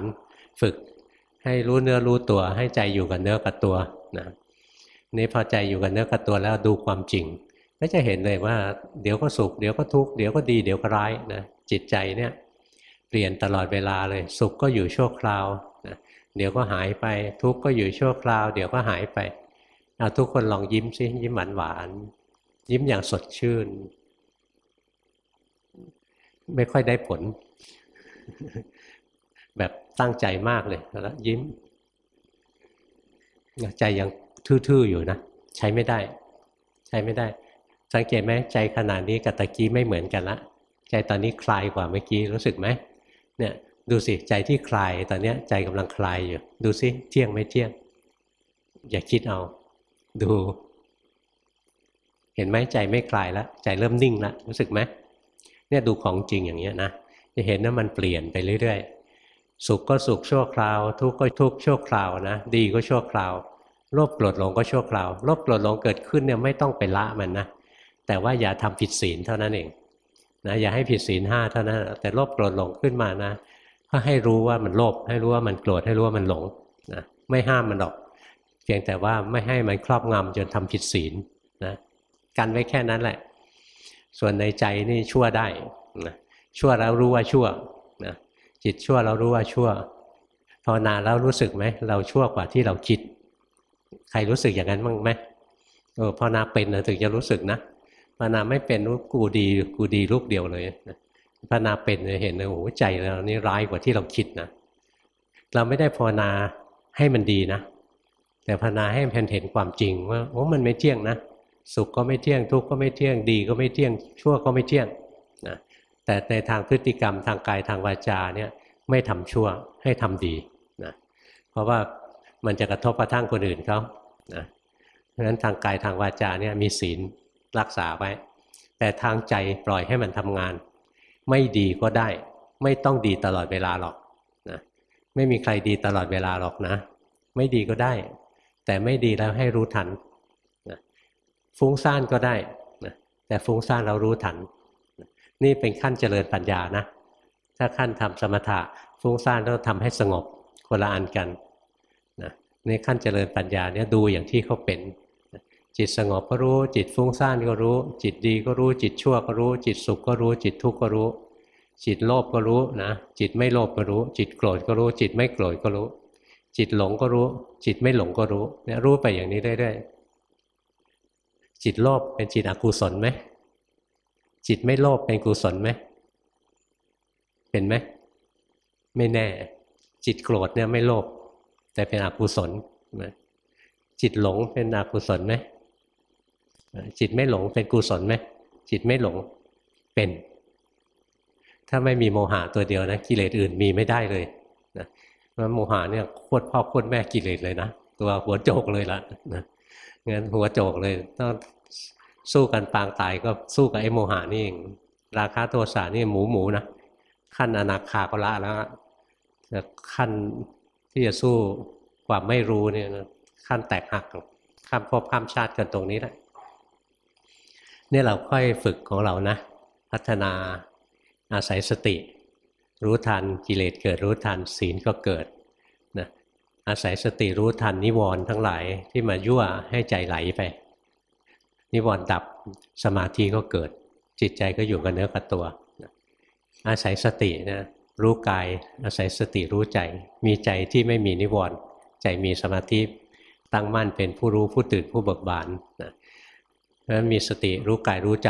ฝึกให้รู้เนื้อรู้ตัวให้ใจอยู่กับเนื้อกับตัวนะนี่พอใจอยู่กับเนื้อกับตัวแล้วดูความจริง ก็จะเห็นเลยว่า เดี๋ยวก็สุข เดี๋ยวก็ทุกข์เดี๋ยวก็ดีเดี๋ยวก็ร้ายนะจิตใจเนี่ย เปลี่ยนตลอดเวลาเลย สุขก็อยู่ชั่วคราวนะเดี๋ยวก็หายไป ทุกข์ก็อยู่ชั่วคราว เดี๋ยวก็หายไปเอาทุกคนลองยิ้มซิยิ้มหวานหวานยิ้มอย่างสดชื่น ไม่ค่อยได้ผล แบบตั้งใจมากเลยแล้วยิ้มใจยังทื่อๆอยู่นะ ใช้ไม่ได้ ใช้ไม่ได้ สังเกตไหมใจขนาดนี้กับตะกี้ไม่เหมือนกันละ ใจตอนนี้คลายกว่าเมื่อกี้รู้สึกไหม เนี่ยดูสิใจที่คลายตอนนี้ใจกำลังคลายอยู่ ดูสิเที่ยงไม่เที่ยง อย่าคิดเอา ดู เห็นไหมใจไม่คลายแล้วใจเริ่มนิ่งแล้วรู้สึกไหมเนี่ยดูของจริงอย่างเงี้ยนะจะเห็นว่ามันเปลี่ยนไปเรื่อยๆ สุขก็สุขชั่วคราว ทุกข์ก็ทุกข์ชั่วคราวนะดีก็ชั่วคราวโลภโกรธหลงก็ชั่วคราวโลภโกรธหลงเกิดขึ้นเนี่ยไม่ต้องไปละมันนะแต่ว่าอย่าทำผิดศีลเท่านั้นเอง นะอย่าให้ผิดศีลห้าเท่านั้นแต่โลภโกรธหลงขึ้นมานะก็ให้รู้ว่ามันโลภให้รู้ว่ามันโกรธให้รู้ว่ามันหลงนะไม่ห้ามมันหรอก เพียงแต่ว่าไม่ให้มันครอบงำจนทำผิดศีลนะกันไว้แค่นั้นแหละ ส่วนในใจนี่ชั่วได้นะชั่วแล้วรู้ว่าชั่วนะจิตชั่วแล้วรู้ว่าชั่วภาวนาแล้วรู้สึกไหมเราชั่วกว่าที่เราคิด ใครรู้สึกอย่างนั้นบ้างไหมเออภาวนาเป็นถึงจะรู้สึกนะ ภาวนาไม่เป็นรู้กูดีกูดีลูกเดียวเลยนะภาวนาเป็นเห็นเลยโอ้ใจเรานี่ร้ายกว่าที่เราคิดนะเราไม่ได้ภาวนาให้มันดีนะ แต่ภาวนาให้มันเห็นความจริงว่าโอ้มันไม่เที่ยงนะสุขก็ไม่เที่ยงทุกข์ก็ไม่เที่ยงดีก็ไม่เที่ยง ชั่วก็ไม่เที่ยงนะแต่ในทางพฤติกรรมทางกายทางวาจาเนี่ยไม่ทำชั่วให้ทำดีนะเพราะว่ามันจะกระทบกระทั่งคนอื่นเขานะเพราะฉะนั้นทางกายทางวาจาเนี่ยมีศีล รักษาไว้ แต่ทางใจปล่อยให้มันทำงาน ไม่ดีก็ได้ ไม่ต้องดีตลอดเวลาหรอกนะไม่มีใครดีตลอดเวลาหรอกนะ ไม่ดีก็ได้ แต่ไม่ดีแล้วให้รู้ทันฟุ้งซ่านก็ได้นะแต่ฟุ้งซ่านเรารู้ทันนี่เป็นขั้นเจริญปัญญานะ ถ้าขั้นทำสมถะฟุ้งซ่านต้องทำให้สงบคนละอันกันนะในขั้นเจริญปัญญาเนี่ยดูอย่างที่เขาเป็น จิตสงบก็รู้ จิตฟุ้งซ่านก็รู้ จิตดีก็รู้ จิตชั่วก็รู้ จิตสุขก็รู้ จิตทุกข์ก็รู้ จิตโลภก็รู้นะ จิตไม่โลภก็รู้ จิตโกรธก็รู้ จิตไม่โกรธก็รู้ จิตหลงก็รู้ จิตไม่หลงก็รู้เนี่ยรู้ไปอย่างนี้เรื่อยๆจิตโลภเป็นจิตอกุศลไหมจิตไม่โลภเป็นกุศลไหมเป็นไหมไม่แน่ จิตโกรธเนี่ยไม่โลภแต่เป็นอกุศลจิตหลงเป็นอกุศลไหม จิตไม่หลงเป็นกุศลไหมจิตไม่หลงเป็น ถ้าไม่มีโมหะตัวเดียวนะกิเลสอื่นมีไม่ได้เลยนะมันโมหะเนี่ยโคตรพ่อโคตรแม่กิเลสเลยนะตัวหัวโจกเลยละนะงั้นหัวโจกเลยต้องสู้กันปางตายก็สู้กับไอ้โมหานี่เองราคาโทสานี่หมูหมูนะขั้นอนาคาก็ละแล้วแต่ขั้นที่จะสู้ความไม่รู้เนี่ยขั้นแตกหักข้ามภพข้ามชาติกันตรงนี้แหละ นี่เราค่อยฝึกของเรานะ พัฒนาอาศัยสติ รู้ทันกิเลสเกิดรู้ทันศีลก็เกิดนะอาศัยสติรู้ทันนิวรณ์ทั้งหลายที่มายั่วให้ใจไหลไป นิวรณ์ดับสมาธิก็เกิด จิตใจก็อยู่กับเนื้อกับตัวอาศัยสตินะรู้กายอาศัยสติรู้ใจ มีใจที่ไม่มีนิวรณ์ใจมีสมาธิตั้งมั่นเป็นผู้รู้ผู้ตื่นผู้เบิกบานนะเพราะฉะ นั้นมีสติรู้กายรู้ใจ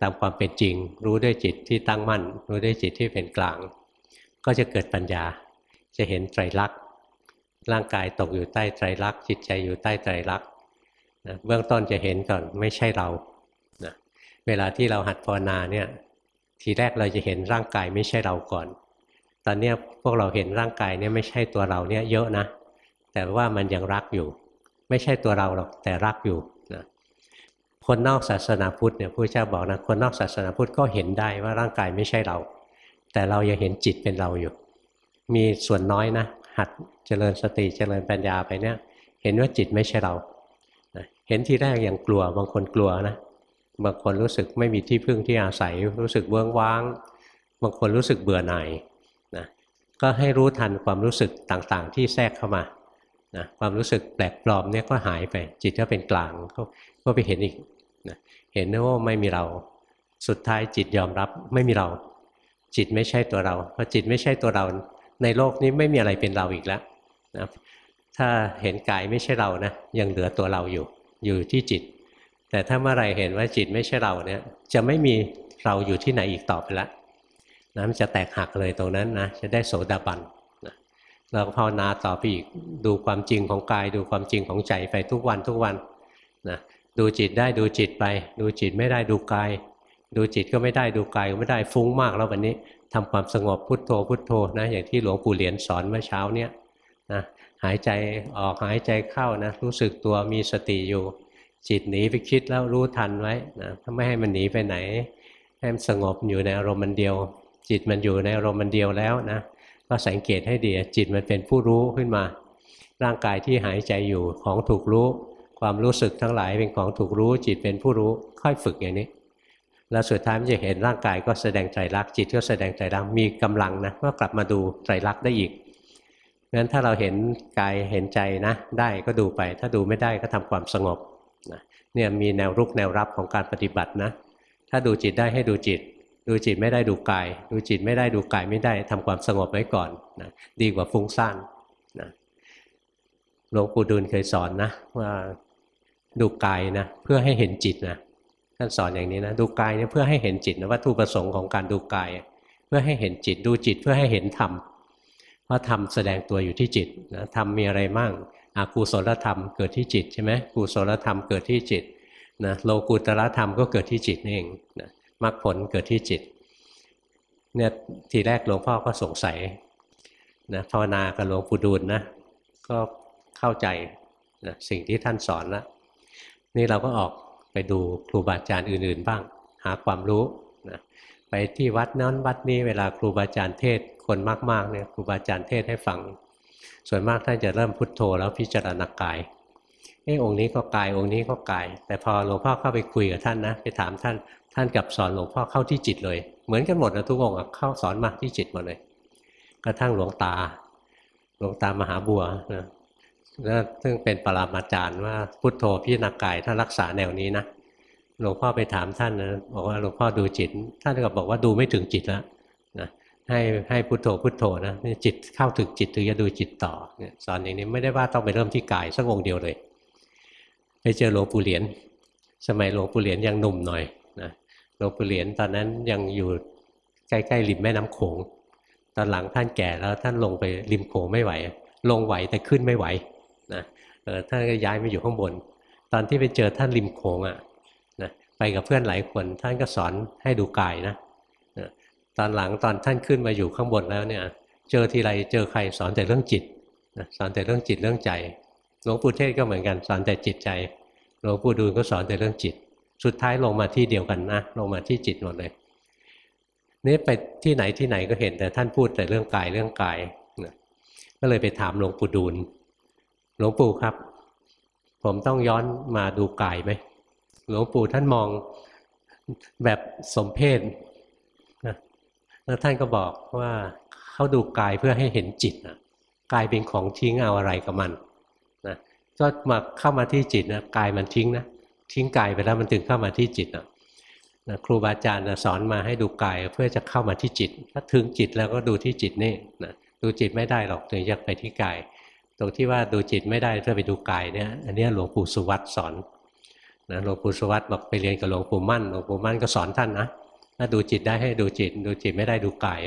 ตามความเป็นจริง รู้ด้วยจิตที่ตั้งมั่น รู้ด้วยจิตที่เป็นกลาง ก็จะเกิดปัญญา จะเห็นไตรลักษณ์ร่างกายตกอยู่ใต้ไตรลักษณ์จิตใจอยู่ใต้ไตรลักษณ์นะเบื้องต้นจะเห็นก่อนไม่ใช่เรานะเวลาที่เราหัดภาวนาเนี่ยทีแรกเราจะเห็นร่างกายไม่ใช่เราก่อน ตอนนี้พวกเราเห็นร่างกายเนี่ยไม่ใช่ตัวเราเนี่ยเยอะนะ แต่ว่ามันยังรักอยู่ ไม่ใช่ตัวเราหรอกแต่รักอยู่ คนนอกศาสนาพุทธเนี่ยพระเจ้าบอกนะคนนอกศาสนาพุทธก็เห็นได้ว่าร่างกายไม่ใช่เรา แต่เรายังเห็นจิตเป็นเราอยู่ มีส่วนน้อยนะ หัดเจริญสติเจริญปัญญาไปเนี่ย เห็นว่าจิตไม่ใช่เราเห็นทีแรกอยังกลัวบางคนกลัวนะบางคนรู้สึกไม่มีที่พึ่งที่อาศัย รู้สึกเบื้องว้าง บางคนรู้สึกเบื่อหน่ายนะก็ให้รู้ทันความรู้สึกต่างๆ ที่แทรกเข้ามานะความรู้สึกแปลกปลอมเนี่ยก็หายไปจิตก็เป็นกลางก็ไปเห็นอีก นะเห็นว่าไม่มีเรา สุดท้ายจิตยอมรับไม่มีเรา จิตไม่ใช่ตัวเราพอจิตไม่ใช่ตัวเรา ในโลกนี้ไม่มีอะไรเป็นเราอีกแล้วนะถ้าเห็นกายไม่ใช่เรานะยังเหลือตัวเราอยู่ อยู่ที่จิต แต่ถ้าเมื่อไรเห็นว่าจิตไม่ใช่เราเนี่ย จะไม่มีเราอยู่ที่ไหนอีกต่อไปแล้วนะมันจะแตกหักเลยตรงนั้นนะจะได้โสดาบันนะเราภาวนาต่อไปอีกดูความจริงของกาย ดูความจริงของใจไปทุกวันทุกวันนะ ดูจิตได้ดูจิตไป ดูจิตไม่ได้ดูกาย ดูจิตก็ไม่ได้ดูกายก็ไม่ได้ฟุ้งมากแล้ววันนี้ทำความสงบพุทโธพุทโธนะอย่างที่หลวงปู่เหรียญสอนเมื่อเช้าเนี่ยนะหายใจออกหายใจเข้านะรู้สึกตัวมีสติอยู่ จิตหนีไปคิดแล้วรู้ทันไว้นะถ้าไม่ให้มันหนีไปไหนให้มันสงบอยู่ในอารมณ์มันเดียว จิตมันอยู่ในอารมณ์มันเดียวแล้วนะก็สังเกตให้ดีจิตมันเป็นผู้รู้ขึ้นมา ร่างกายที่หายใจอยู่ของถูกรู้ ความรู้สึกทั้งหลายเป็นของถูกรู้จิตเป็นผู้รู้ค่อยฝึกอย่างนี้ แล้วสุดท้ายมันจะเห็นร่างกายก็แสดงใจรักจิตก็แสดงใจรักมีกำลังนะก็กลับมาดูใจรักได้อีกงั้นถ้าเราเห็นกายเห็นใจนะ ได้ก็ดูไป ถ้าดูไม่ได้ก็ทำความสงบนะเนี่ยมีแนวรุกแนวรับของการปฏิบัตินะ ถ้าดูจิตได้ให้ดูจิต ดูจิตไม่ได้ดูกาย ดูจิตไม่ได้ดูกายไม่ได้ทำความสงบไว้ก่อนนะดีกว่าฟุ้งซ่านนะหลวงปู่ดูลเคยสอนนะว่า ดูกายนะเพื่อให้เห็นจิตนะท่านสอนอย่างนี้นะดูกายเนี่ยเพื่อให้เห็นจิตนะวัตถุประสงค์ของการดูกาย เพื่อให้เห็นจิตดูจิตเพื่อให้เห็นธรรมเพราะธรรมแสดงตัวอยู่ที่จิตนะธรรมมีอะไรมั่งอากุศลธรรมเกิดที่จิตใช่ไหมกุศลธรรมเกิดที่จิตนะโลกุตระธรรมก็เกิดที่จิตนี่เองนะมรรคผลเกิดที่จิตเนี่ยทีแรกหลวงพ่อก็สงสัยนะภาวนากับหลวงปู่ดูลนะก็เข้าใจนะสิ่งที่ท่านสอนแล้ว นี่เราก็ออกไปดูครูบาอาจารย์อื่น ๆ บ้าง หาความรู้นะไปที่วัดนั้นวัดนี้เวลาครูบาอาจารย์เทศคนมากๆเนี่ยครูบาอาจารย์เทศให้ฟัง ส่วนมากท่านจะเริ่มพุทโธแล้วพิจารณากายเออองค์นี้ก็กายองค์นี้ก็กาย แต่พอหลวงพ่อเข้าไปคุยกับท่านนะไปถามท่านท่านกับสอนหลวงพ่อเข้าที่จิตเลย เหมือนกันหมดนะทุกองค์เข้าสอนมาที่จิตหมดเลย กระทั่งหลวงตา หลวงตามหาบัวนะ แล้วซึ่งเป็นปรามาจารย์ว่าพุทโธพิจารณากายถ้ารักษาแนวนี้นะหลวงพ่อไปถามท่านนะบอกว่าหลวงพ่อดูจิต ท่านก็บอกว่าดูไม่ถึงจิตแล้วนะให้ให้พุทโธพุทโธนะจิตเข้าถึงจิตถึงจะดูจิตต่อเนี่ยสอนอย่างนี้ไม่ได้ว่าต้องไปเริ่มที่กายสักองเดียวเลยไปเจอหลวงปู่เหรียญสมัยหลวงปู่เหรียญยังหนุ่มหน่อยนะหลวงปู่เหรียญตอนนั้นยังอยู่ใกล้ๆริมแม่น้ำโขงตอนหลังท่านแก่แล้วท่านลงไปริมโขงไม่ไหว ลงไหวแต่ขึ้นไม่ไหว ท่านก็ย้ายมาอยู่ข้างบน ตอนที่ไปเจอท่านริมโขงอะนะไปกับเพื่อนหลายคนท่านก็สอนให้ดูกายนะนะตอนหลังตอนท่านขึ้นมาอยู่ข้างบนแล้วเนี่ย เจอทีไรเจอใครสอนแต่เรื่องจิตนะสอนแต่เรื่องจิตเรื่องใจหลวงปู่เทศก็เหมือนกันสอนแต่จิตใจหลวงปู่ดูลก็สอนแต่เรื่องจิต สุดท้ายลงมาที่เดียวกันนะลงมาที่จิตหมดเลยนี่ไปที่ไหนที่ไหนก็เห็นแต่ท่านพูดแต่เรื่องกายเรื่องกายนะก็เลยไปถามหลวงปู่ดูล หลวงปู่ครับ ผมต้องย้อนมาดูกายไหมหลวงปู่ท่านมองแบบสมเพศนะแล้วท่านก็บอกว่าเขาดูกายเพื่อให้เห็นจิตนะกายเป็นของทิ้งเอาอะไรกับมันนะก็มาเข้ามาที่จิตนะกายมันทิ้งนะทิ้งกายไปแล้วมันถึงเข้ามาที่จิตนะนะครูบาอาจารย์สอนมาให้ดูกายเพื่อจะเข้ามาที่จิต ถ้าถึงจิตแล้วก็ดูที่จิตนี่นะดูจิตไม่ได้หรอกถึงจะไปที่กาย ตรงที่ว่าดูจิตไม่ได้เพื่อไปดูกายเนี่ยอันนี้หลวงปู่สุวัตสอนนะหลวงปู่สุวัสดิ์บอกไปเรียนกับหลวงปู่มั่นหลวงปู่มั่นก็สอนท่านนะถ้าดูจิตได้ให้ดูจิต ดูจิตไม่ได้ดูกาย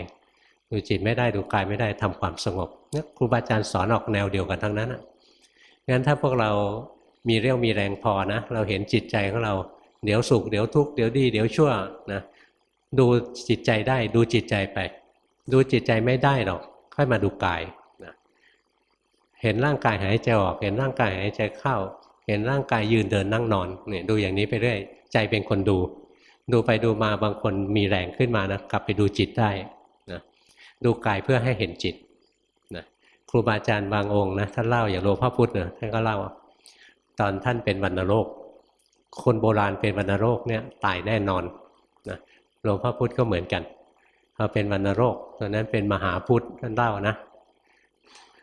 ดูจิตไม่ได้ดูกายไม่ได้ทำความสงบเนี่ยครูบาอาจารย์สอนออกแนวเดียวกันทั้งนั้นอะงั้นถ้าพวกเรามีเรี่ยวมีแรงพอนะเราเห็นจิตใจของเราเดี๋ยวสุขเดี๋ยวทุกข์เดี๋ยวดีเดี๋ยวชั่วนะดูจิตใจได้ดูจิตใจไป ดูจิตใจไม่ได้หรอกค่อยมาดูกาย เห็นร่างกายหายใจออก เห็นร่างกายหายใจเข้า เห็นร่างกายยืนเดินนั่งนอนเนี่ยดูอย่างนี้ไปเรื่อยใจเป็นคนดู ดูไปดูมาบางคนมีแรงขึ้นมานะกลับไปดูจิตได้นะดูกายเพื่อให้เห็นจิตนะครูบาอาจารย์บางองค์นะท่านเล่าอย่างหลวงพ่อพุธนะท่านก็เล่า ตอนท่านเป็นวันโรคคนโบราณเป็นวันโรคเนี่ยตายแน่นอนนะหลวงพ่อพุธก็เหมือนกันพอเป็นวันโรคตอนนั้นเป็นมหาพุทธท่านเล่านะ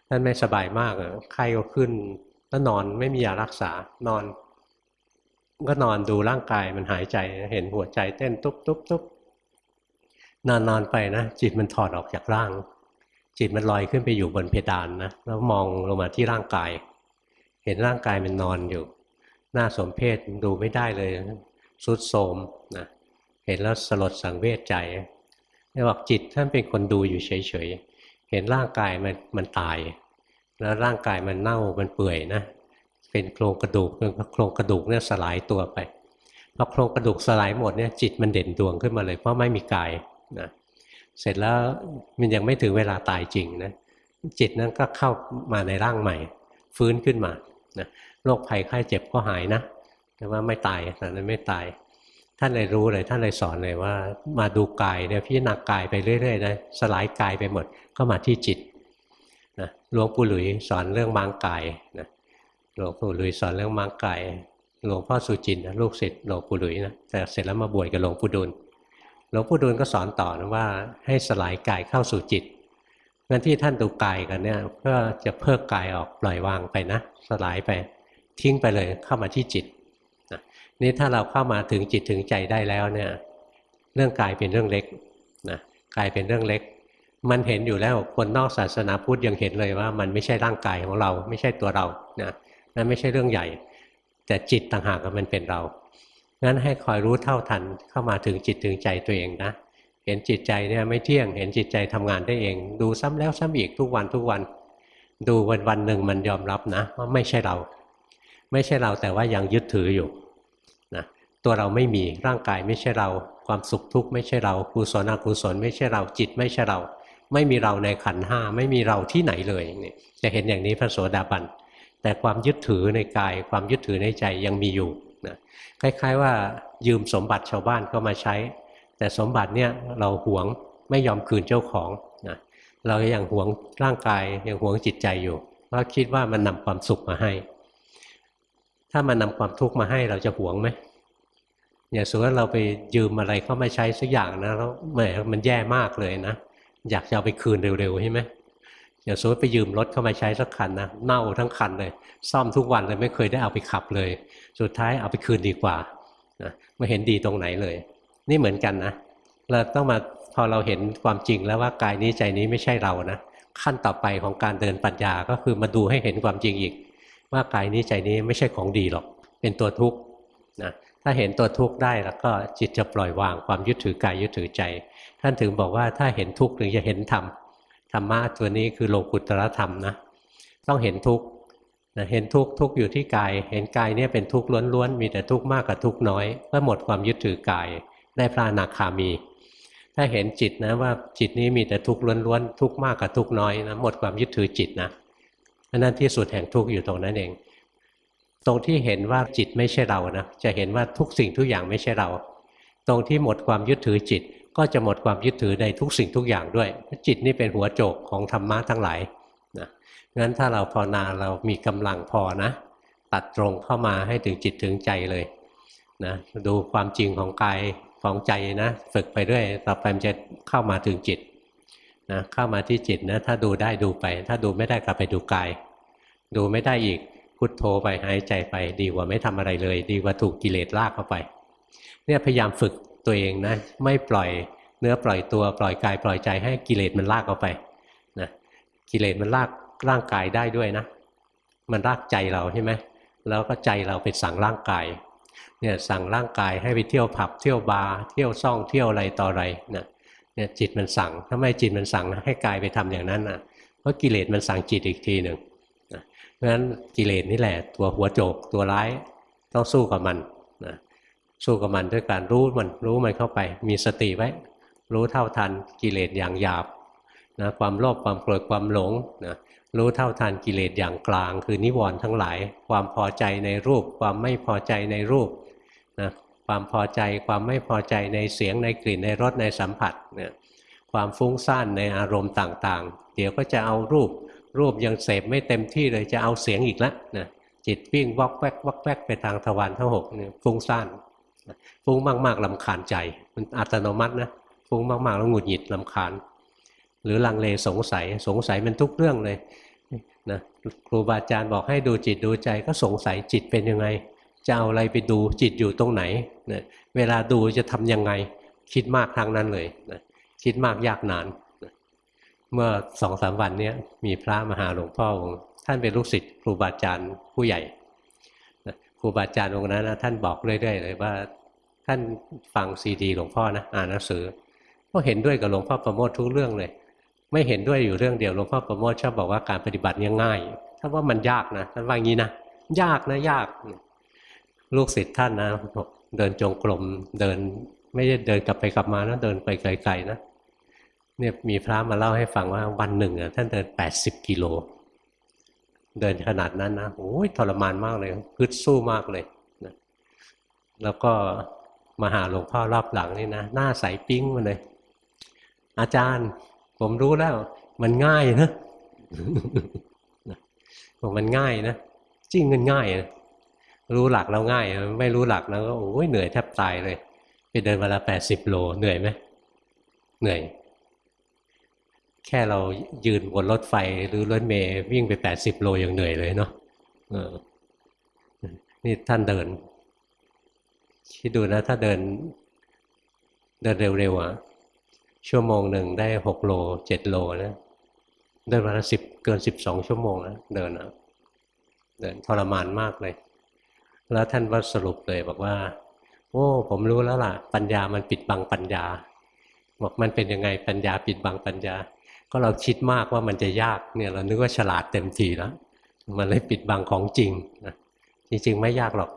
ท่านไม่สบายมากไข้ก็ขึ้นแล้วนอนไม่มียารักษานอน ก็นอนดูร่างกายมันหายใจเห็นหัวใจเต้นตุ๊บตุ๊บตุ๊บนอนนอนไปนะจิตมันถอดออกจากร่าง จิตมันลอยขึ้นไปอยู่บนเพดานนะแล้วมองลงมาที่ร่างกาย เห็นร่างกายมันนอนอยู่ หน้าสมเพศดูไม่ได้เลยสุดโทมนะเห็นแล้วสลดสังเวชใจนี่บอกจิตท่านเป็นคนดูอยู่เฉยๆ เห็นร่างกายมันมันตาย แล้วร่างกายมันเน่ามันเปื่อยนะเป็นโครงกระดูกโครงกระดูกเนี่ยสลายตัวไปพอโครงกระดูกสลายหมดเนี่ยจิตมันเด่นดวงขึ้นมาเลยเพราะไม่มีกายนะเสร็จแล้วมันยังไม่ถึงเวลาตายจริงนะจิตนั้นก็เข้ามาในร่างใหม่ ฟื้นขึ้นมานะโรคภัยไข้เจ็บก็หายนะแต่ว่าไม่ตายแต่นั้นไม่ตาย ท่านเลยรู้เลยท่านเลยสอนเลยว่า มาดูกายเนี่ยพิจารณากายไปเรื่อยๆนะสลายกายไปหมดก็มาที่จิตนะหลวงปู่หลุยสอนเรื่องมางกายนะหลวงปู่หลุยสอนเรื่องมางกายหลวงพ่อสุจินนะลูกศิษย์หลวงปู่หลุยนะแต่เสร็จแล้วมาบวชกับหลวงปู่ดูลหลวงปู่ดูลก็สอนต่อนะว่าให้สลายกายเข้าสู่จิตงั้นที่ท่านดูกายกันเนี่ยก็จะเพิกกายออกปล่อยวางไปนะ สลายไปทิ้งไปเลยเข้ามาที่จิต นี่ถ้าเราเข้ามาถึงจิตถึงใจได้แล้วเนี่ย เรื่องกายเป็นเรื่องเล็กนะกายเป็นเรื่องเล็ก มันเห็นอยู่แล้วคนนอกศาสนาพุทธยังเห็นเลยว่า มันไม่ใช่ร่างกายของเรา ไม่ใช่ตัวเรานะนั่นไม่ใช่เรื่องใหญ่ แต่จิตต่างหากมันเป็นเรางั้นให้คอยรู้เท่าทันเข้ามาถึงจิตถึงใจตัวเองนะเห็นจิตใจเนี่ยไม่เที่ยง เห็นจิตใจทำงานได้เอง ดูซ้ำแล้วซ้ำอีกทุกวันทุกวัน ดูวันวันหนึ่งมันยอมรับนะว่าไม่ใช่เรา ไม่ใช่เราแต่ว่ายังยึดถืออยู่ ตัวเราไม่มีร่างกายไม่ใช่เรา ความสุขทุกข์ไม่ใช่เรากุศลอกุศลไม่ใช่เราจิตไม่ใช่เรา ไม่มีเราในขันห้าไม่มีเราที่ไหนเลยนี่จะเห็นอย่างนี้พระโสดาบันแต่ความยึดถือในกาย ความยึดถือในใจยังมีอยู่นะคล้ายๆว่ายืมสมบัติชาวบ้านก็มาใช้ แต่สมบัติเนี่ยเราหวงไม่ยอมคืนเจ้าของนะเรายังหวงร่างกายยังหวงจิตใจอยู่เพราะคิดว่ามันนำความสุขมาให้ ถ้ามันนำความทุกข์มาให้เราจะหวงไหม อย่างสมมติว่าเราไปยืมอะไรเข้ามาใช้สักอย่างนะแล้วแหมมันแย่มากเลยนะอยากจะเอาไปคืนเร็วๆใช่ไหมอย่างสมมติไปยืมรถเข้ามาใช้สักคันนะเน่าทั้งคันเลย ซ่อมทุกวันเลยไม่เคยได้เอาไปขับเลย สุดท้ายเอาไปคืนดีกว่านะไม่เห็นดีตรงไหนเลย นี่เหมือนกันนะเราต้องมาพอเราเห็นความจริงแล้วว่ากายนี้ใจนี้ไม่ใช่เรานะขั้นต่อไปของการเดินปัญญาก็คือมาดูให้เห็นความจริงอีก ว่ากายนี้ใจนี้ไม่ใช่ของดีหรอก เป็นตัวทุกข์นะ ถ้าเห็นตัวทุกข์ได้แล้วก็จิตจะปล่อยวางความยึดถือกายยึดถือใจ ท่านถึงบอกว่าถ้าเห็นทุกข์ถึงจะเห็นธรรมธรรมะตัวนี้คือโลกุตตรธรรมนะต้องเห็นทุกข์นะเห็นทุกข์ทุกข์อยู่ที่กาย เห็นกายเนี่ยเป็นทุกข์ล้วนๆมีแต่ทุกข์มากกับทุกข์น้อยก็หมดความยึดถือกายได้พระอนาคามี ถ้าเห็นจิตนะว่าจิตนี้มีแต่ทุกข์ล้วนๆทุกข์มากกับทุกข์น้อยนะหมดความยึดถือจิตนะนั่นที่สุดแห่งทุกข์อยู่ตรงนั้นเอง ตรงที่เห็นว่าจิตไม่ใช่เรานะจะเห็นว่าทุกสิ่งทุกอย่างไม่ใช่เรา ตรงที่หมดความยึดถือจิตก็จะหมดความยึดถือในทุกสิ่งทุกอย่างด้วย จิตนี่เป็นหัวโจกของธรรมะทั้งหลายนะงั้นถ้าเราภาวนาเรามีกำลังพอนะ ตัดตรงเข้ามาให้ถึงจิตถึงใจเลยนะดูความจริงของกายของใจนะฝึกไปเรื่อยต่อไปมันจะเข้ามาถึงจิตนะเข้ามาที่จิตนะถ้าดูได้ดูไป ถ้าดูไม่ได้กลับไปดูกาย ดูไม่ได้อีก พุทโธไปหายใจไปดีกว่าไม่ทำอะไรเลย ดีกว่าถูกกิเลสลากเข้าไป เนี่ยพยายามฝึกตัวเองนะ ไม่ปล่อยเนื้อปล่อยตัวปล่อยกายปล่อยใจให้กิเลสมันลากเข้าไปนะกิเลสมันลากร่างกายได้ด้วยนะ มันลากใจเราใช่ไหมแล้วก็ใจเราไปสั่งร่างกายเนี่ยสั่งร่างกายให้ไปเที่ยวผับเที่ยวบาร์เที่ยวซ่องเที่ยวอะไรต่ออะไรนะเนี่ยจิตมันสั่งทำไมจิตมันสั่งให้กายไปทำอย่างนั้นนะเพราะกิเลสมันสั่งจิตอีกทีหนึ่ง เพราะฉะนั้นกิเลสนี่แหละ ตัวหัวโจกตัวร้ายต้องสู้กับมันนะสู้กับมันด้วยการรู้มันรู้มันเข้าไป มีสติไว้ รู้เท่าทันกิเลสอย่างหยาบนะความโลภความโกรธความหลงนะรู้เท่าทันกิเลสอย่างกลาง คือนิวรณ์ทั้งหลาย ความพอใจในรูป ความไม่พอใจในรูปนะความพอใจความไม่พอใจในเสียงในกลิ่นในรสในสัมผัสเนี่ยความฟุ้งซ่านในอารมณ์ต่างๆ เดี๋ยวก็จะเอารูป รูปยังเสพไม่เต็มที่เลยจะเอาเสียงอีกแล้วนะจิตวิ่งวอกแวกวอกแวกไปทางทวารทั้งหกเนี่ยฟุ้งซ่านฟุ้งมากๆลำคาญใจ มันอัตโนมัตินะฟุ้งมากๆแล้วหงุดหงิดลำคาญ หรือลังเลสงสัยสงสัยมันทุกเรื่องเลยนะครูบาอาจารย์บอกให้ดูจิตดูใจก็สงสัยจิตเป็นยังไง จะเอาอะไรไปดูจิตอยู่ตรงไหนนะเวลาดูจะทํำยังไง คิดมากทางนั้นเลยนะคิดมากยากนาน เมื่อสองสามวันนี้มีพระมหาหลวงพ่อองค์ท่านเป็นลูกศิษย์ครูบาอาจารย์ผู้ใหญ่ครูบาอาจารย์องค์นั้นนะท่านบอกเรื่อยๆเลยว่า ท่านฟังซีดีหลวงพ่อนะอ่านหนังสือก็เห็นด้วยกับหลวงพ่อประโมททุกเรื่องเลย ไม่เห็นด้วยอยู่เรื่องเดียวหลวงพ่อประโมทชอบบอกว่าการปฏิบัติยังง่ายท่านว่ามันยากนะท่านว่างี้นะยากนะยาก ลูกศิษย์ท่านนะเดินจงกรมเดินไม่ได้เดินกลับไปกลับมานะเดินไปไกลๆนะ เนี่ยมีพระมาเล่าให้ฟังว่าวันหนึ่งอะท่านเดินแปดสิบกิโล เดินขนาดนั้นนะโอ้ยทรมานมากเลยพึดสู้มากเลยนะแล้วก็มาหาหลวงพ่อรอบหลังนี่นะหน้าใสปิ้งมาเลย อาจารย์ ผมรู้แล้ว มันง่ายนะบอกมันง่ายนะจริงมันง่ายนะรู้หลักแล้วง่าย ไม่รู้หลักแล้วก็โอ้ยเหนื่อยแทบตายเลย ไปเดินวันละแปดสิบโลเหนื่อยไหมเหนื่อย แค่เรายืนบนรถไฟหรือรถเมย์วิ่งไปแปดสิบโลยังเหนื่อยเลยเนาะนี่ท่านเดินคิดดูนะถ้าเดิน เดินเร็วๆอะชั่วโมงหนึ่งได้หกโลเจ็ดโลนะเดินวันละสิบเกินสิบสองชั่วโมงนะเดินนะเดินทรมานมากเลย แล้วท่านว่าสรุปเลยบอกว่า โอ้ ผมรู้แล้วล่ะ ปัญญามันปิดบังปัญญา บอกมันเป็นยังไงปัญญาปิดบังปัญญา ก็เราคิดมากว่ามันจะยากเนี่ยเรานึกว่าฉลาดเต็มทีแล้วมันเลยปิดบังของจริงนะจริง ๆ ไม่ยากหรอก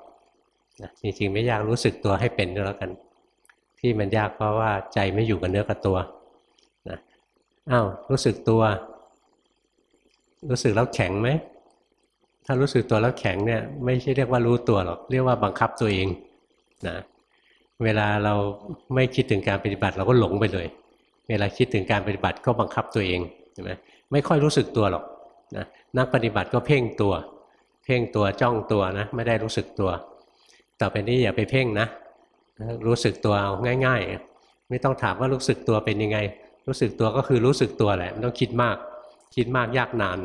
นะจริง ๆ ไม่ยากรู้สึกตัวให้เป็นก็แล้วกัน ที่มันยากเพราะว่าใจไม่อยู่กับเนื้อกับตัวนะอ้าวรู้สึกตัว รู้สึกแล้วแข็งไหมถ้ารู้สึกตัวแล้วแข็งเนี่ยไม่ใช่เรียกว่ารู้ตัวหรอกเรียกว่าบังคับตัวเองนะเวลาเราไม่คิดถึงการปฏิบัติเราก็หลงไปเลย เวลาคิดถึงการปฏิบัติก็บังคับตัวเองใช่ไหมไม่ค่อยรู้สึกตัวหรอกนะนักปฏิบัติก็เพ่งตัว เพ่งตัวจ้องตัวนะไม่ได้รู้สึกตัว ต่อไปนี้อย่าไปเพ่งนะ รู้สึกตัวเอาง่าย ๆ ไม่ต้องถามว่ารู้สึกตัวเป็นยังไง รู้สึกตัวก็คือรู้สึกตัวแหละไม่ต้องคิดมาก คิดมากยากนาน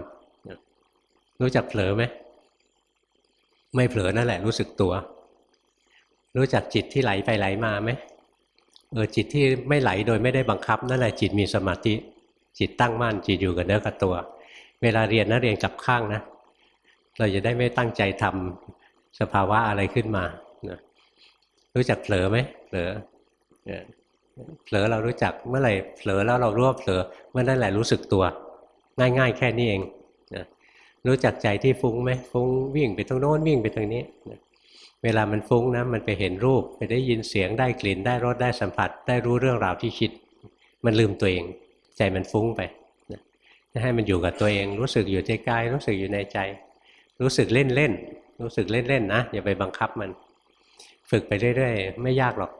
รู้จักเผลอไหมไม่เผลอนั่นแหละรู้สึกตัว รู้จักจิตที่ไหลไปไหลมาไหม เออจิตที่ไม่ไหลโดยไม่ได้บังคับนั่นแหละจิตมีสมาธิ จิตตั้งมั่นจิตอยู่กับเนื้อกับตัว เวลาเรียนนะเรียนกับข้างนะ เราจะได้ไม่ตั้งใจทำสภาวะอะไรขึ้นมานะรู้จักเผลอไหมเผลอเผลอเรารู้จักเมื่อไหร่เผลอแล้วเรารู้ว่าเผลอเมื่อนั่นแหละรู้สึกตัว ง่าย ๆ แค่นี้เองรู้จักใจที่ฟุ้งไหมฟุ้งวิ่งไปทางโน้นวิ่งไปทางนี้ เวลามันฟุ้งนะมันไปเห็นรูปไปได้ยินเสียงได้กลิ่นได้รสได้สัมผัส ได้รู้เรื่องราวที่คิด มันลืมตัวเอง ใจมันฟุ้งไปให้มันอยู่กับตัวเอง รู้สึกอยู่ในกายรู้สึกอยู่ในใจ รู้สึกเล่นเล่นรู้สึกเล่นเล่นนะอย่าไปบังคับมัน ฝึกไปเรื่อยๆ ไม่ยากหรอก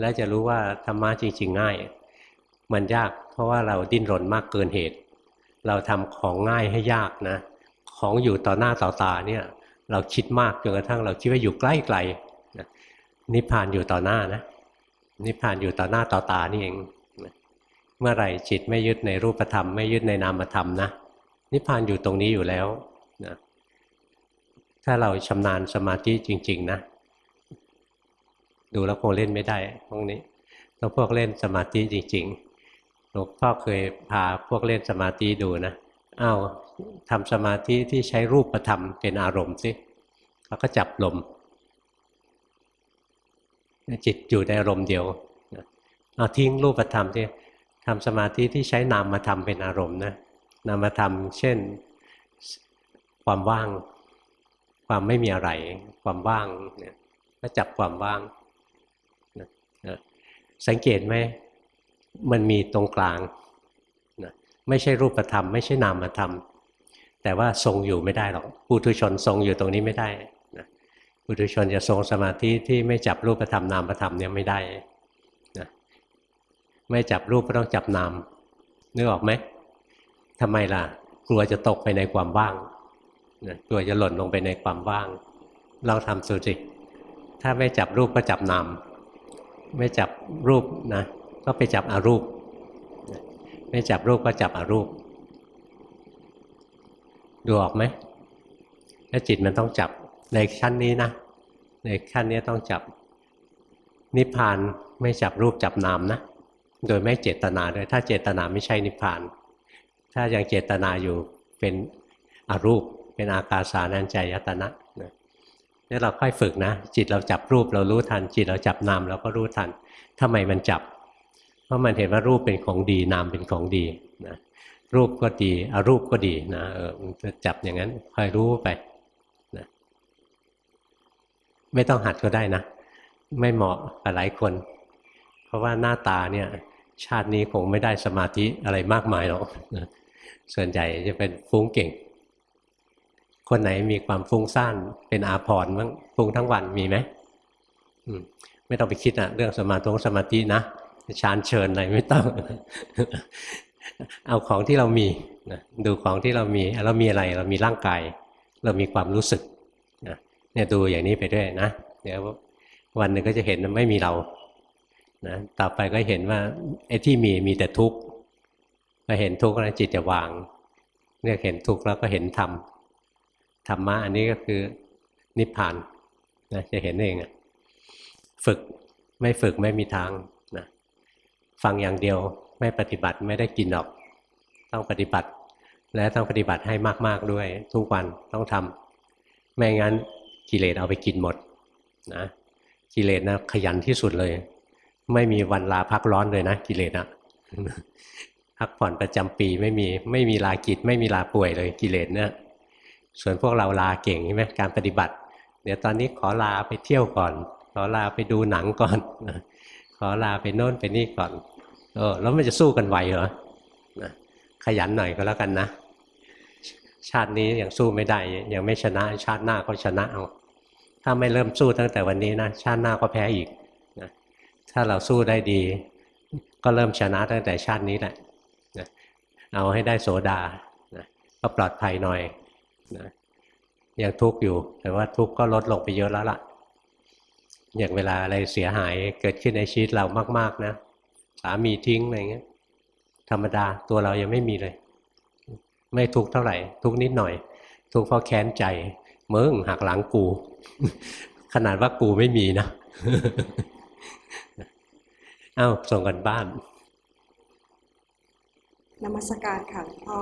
แล้วจะรู้ว่าธรรมะจริง ๆ ง่าย มันยากเพราะว่าเราดิ้นรนมากเกินเหตุ เราทำของง่ายให้ยากนะ ของอยู่ต่อหน้าต่อตาเนี่ย เราคิดมากจนกระทั่งเราคิดว่าอยู่ใกล้ไกลนิพพานอยู่ต่อหน้านะนิพพานอยู่ต่อหน้าต่อตานี่เองเมื่อไหร่จิตไม่ยึดในรูปธรรมไม่ยึดในนามธรรมนะนิพพานอยู่ตรงนี้อยู่แล้วนะถ้าเราชำนาญสมาธิจริง ๆ นะ ดูแล้วคงเล่นไม่ได้พวกนี้ต้องพวกเล่นสมาธิจริง ๆ หลวงพ่อเคยพาพวกเล่นสมาธิดูนะอ้าว ทำสมาธิที่ใช้รูปธรรมเป็นอารมณ์สิแล้วก็จับลมจิตอยู่ในอารมณ์เดียวเอาทิ้งรูปธรรมที่ทำสมาธิที่ใช้นามมาทำเป็นอารมณ์นะนามธรรมเช่นความว่าง ความไม่มีอะไร ความว่างเนี่ยก็จับความว่างนะสังเกตไหมมันมีตรงกลางนะไม่ใช่รูปธรรม ไม่ใช่นามธรรม แต่ว่าทรงอยู่ไม่ได้หรอกปุถุชนทรงอยู่ตรงนี้ไม่ได้นะปุถุชนจะทรงสมาธิที่ไม่จับรูปธรรมนามธรรมเนี่ยไม่ได้นะไม่จับรูปก็ต้องจับนามนึกออกไหมทำไมล่ะ กลัวจะตกไปในความว่างนะกลัวจะหล่นลงไปในความว่างลองทำสุจิถ้าไม่จับรูปก็จับนามไม่จับรูปนะก็ไปจับอารูป ไม่จับรูปก็จับอารูป ดูออกไหมถ้าจิตมันต้องจับในขั้นนี้นะ ในขั้นนี้ต้องจับ นิพพานไม่จับรูปจับนามนะ โดยไม่เจตนาด้วย ถ้าเจตนาไม่ใช่นิพพาน ถ้ายังเจตนาอยู่เป็นอรูป เป็นอากาสานัญจายตนะนี่เราค่อยฝึกนะ จิตเราจับรูปเรารู้ทัน จิตเราจับนามเราก็รู้ทันทำไมมันจับ เพราะมันเห็นว่ารูปเป็นของดีนามเป็นของดีนะ รูปก็ดีอารูปก็ดีนะเออจะจับอย่างนั้นคอยรู้ไปนะไม่ต้องหัดก็ได้นะ ไม่เหมาะกับหลายคน เพราะว่าหน้าตาเนี่ย ชาตินี้คงไม่ได้สมาธิอะไรมากมายหรอกส่วนใหญ่จะเป็นฟุ้งเก่ง คนไหนมีความฟุ้งซ่านเป็นอาพรมั้งฟุ้งทั้งวันมีไหมไม่ต้องไปคิดนะเรื่องสมาธิสมาธินะชานเชิญอะไรไม่ต้อง เอาของที่เรามีนะดูของที่เรามีเรามีอะไรเรามีร่างกาย เรามีความรู้สึกนะเนี่ยดูอย่างนี้ไปด้วยนะเดี๋ยววันหนึ่งก็จะเห็นไม่มีเรานะต่อไปก็เห็นว่าไอ้ที่มีมีแต่ทุกข์พอเห็นทุกข์แล้วจิตจะวางเนี่ยเห็นทุกข์แล้วก็เห็นธรรมธรรมะอันนี้ก็คือนิพพานนะจะเห็นเองฝึกไม่ฝึกไม่มีทางนะฟังอย่างเดียว ไม่ปฏิบัติไม่ได้กินหรอก ต้องปฏิบัติ และต้องปฏิบัติให้มากๆด้วย ทุกวันต้องทำไม่งั้นกิเลสเอาไปกินหมดนะกิเลสนะขยันที่สุดเลย ไม่มีวันลาพักร้อนเลยนะกิเลสอะพักผ่อนประจำปีไม่มีไม่มีลากิจไม่มีลาป่วยเลยกิเลสเนี่ยส่วนพวกเราลาเก่งใช่ไหมการปฏิบัติ เดี๋ยวตอนนี้ขอลาไปเที่ยวก่อน ขอลาไปดูหนังก่อน ขอลาไปโน่นไปนี่ก่อน เออแล้วมันจะสู้กันไหวเหรอนะขยันหน่อยก็แล้วกันนะ ชาตินี้ยังสู้ไม่ได้ ยังไม่ชนะ ชาติหน้าก็ชนะเอาถ้าไม่เริ่มสู้ตั้งแต่วันนี้นะชาติหน้าก็แพ้อีกนะถ้าเราสู้ได้ดี ก็เริ่มชนะตั้งแต่ชาตินี้แหละนะเอาให้ได้โสดานะก็ปลอดภัยหน่อยนะยังทุกข์อยู่ แต่ว่าทุกข์ก็ลดลงไปเยอะแล้วล่ะอย่างเวลาอะไรเสียหายเกิดขึ้นในชีวิตเรามาก ๆนะ สามีทิ้งอะไรเงี้ย ธรรมดาตัวเรายังไม่มีเลย ไม่ทุกเท่าไหร่ ทุกนิดหน่อย ทุกเพราะแค้นใจมึงหักหลังกู ขนาดว่ากูไม่มีนะเอ้าส่งกันบ้านนมัสการค่ะหลวงพ่อ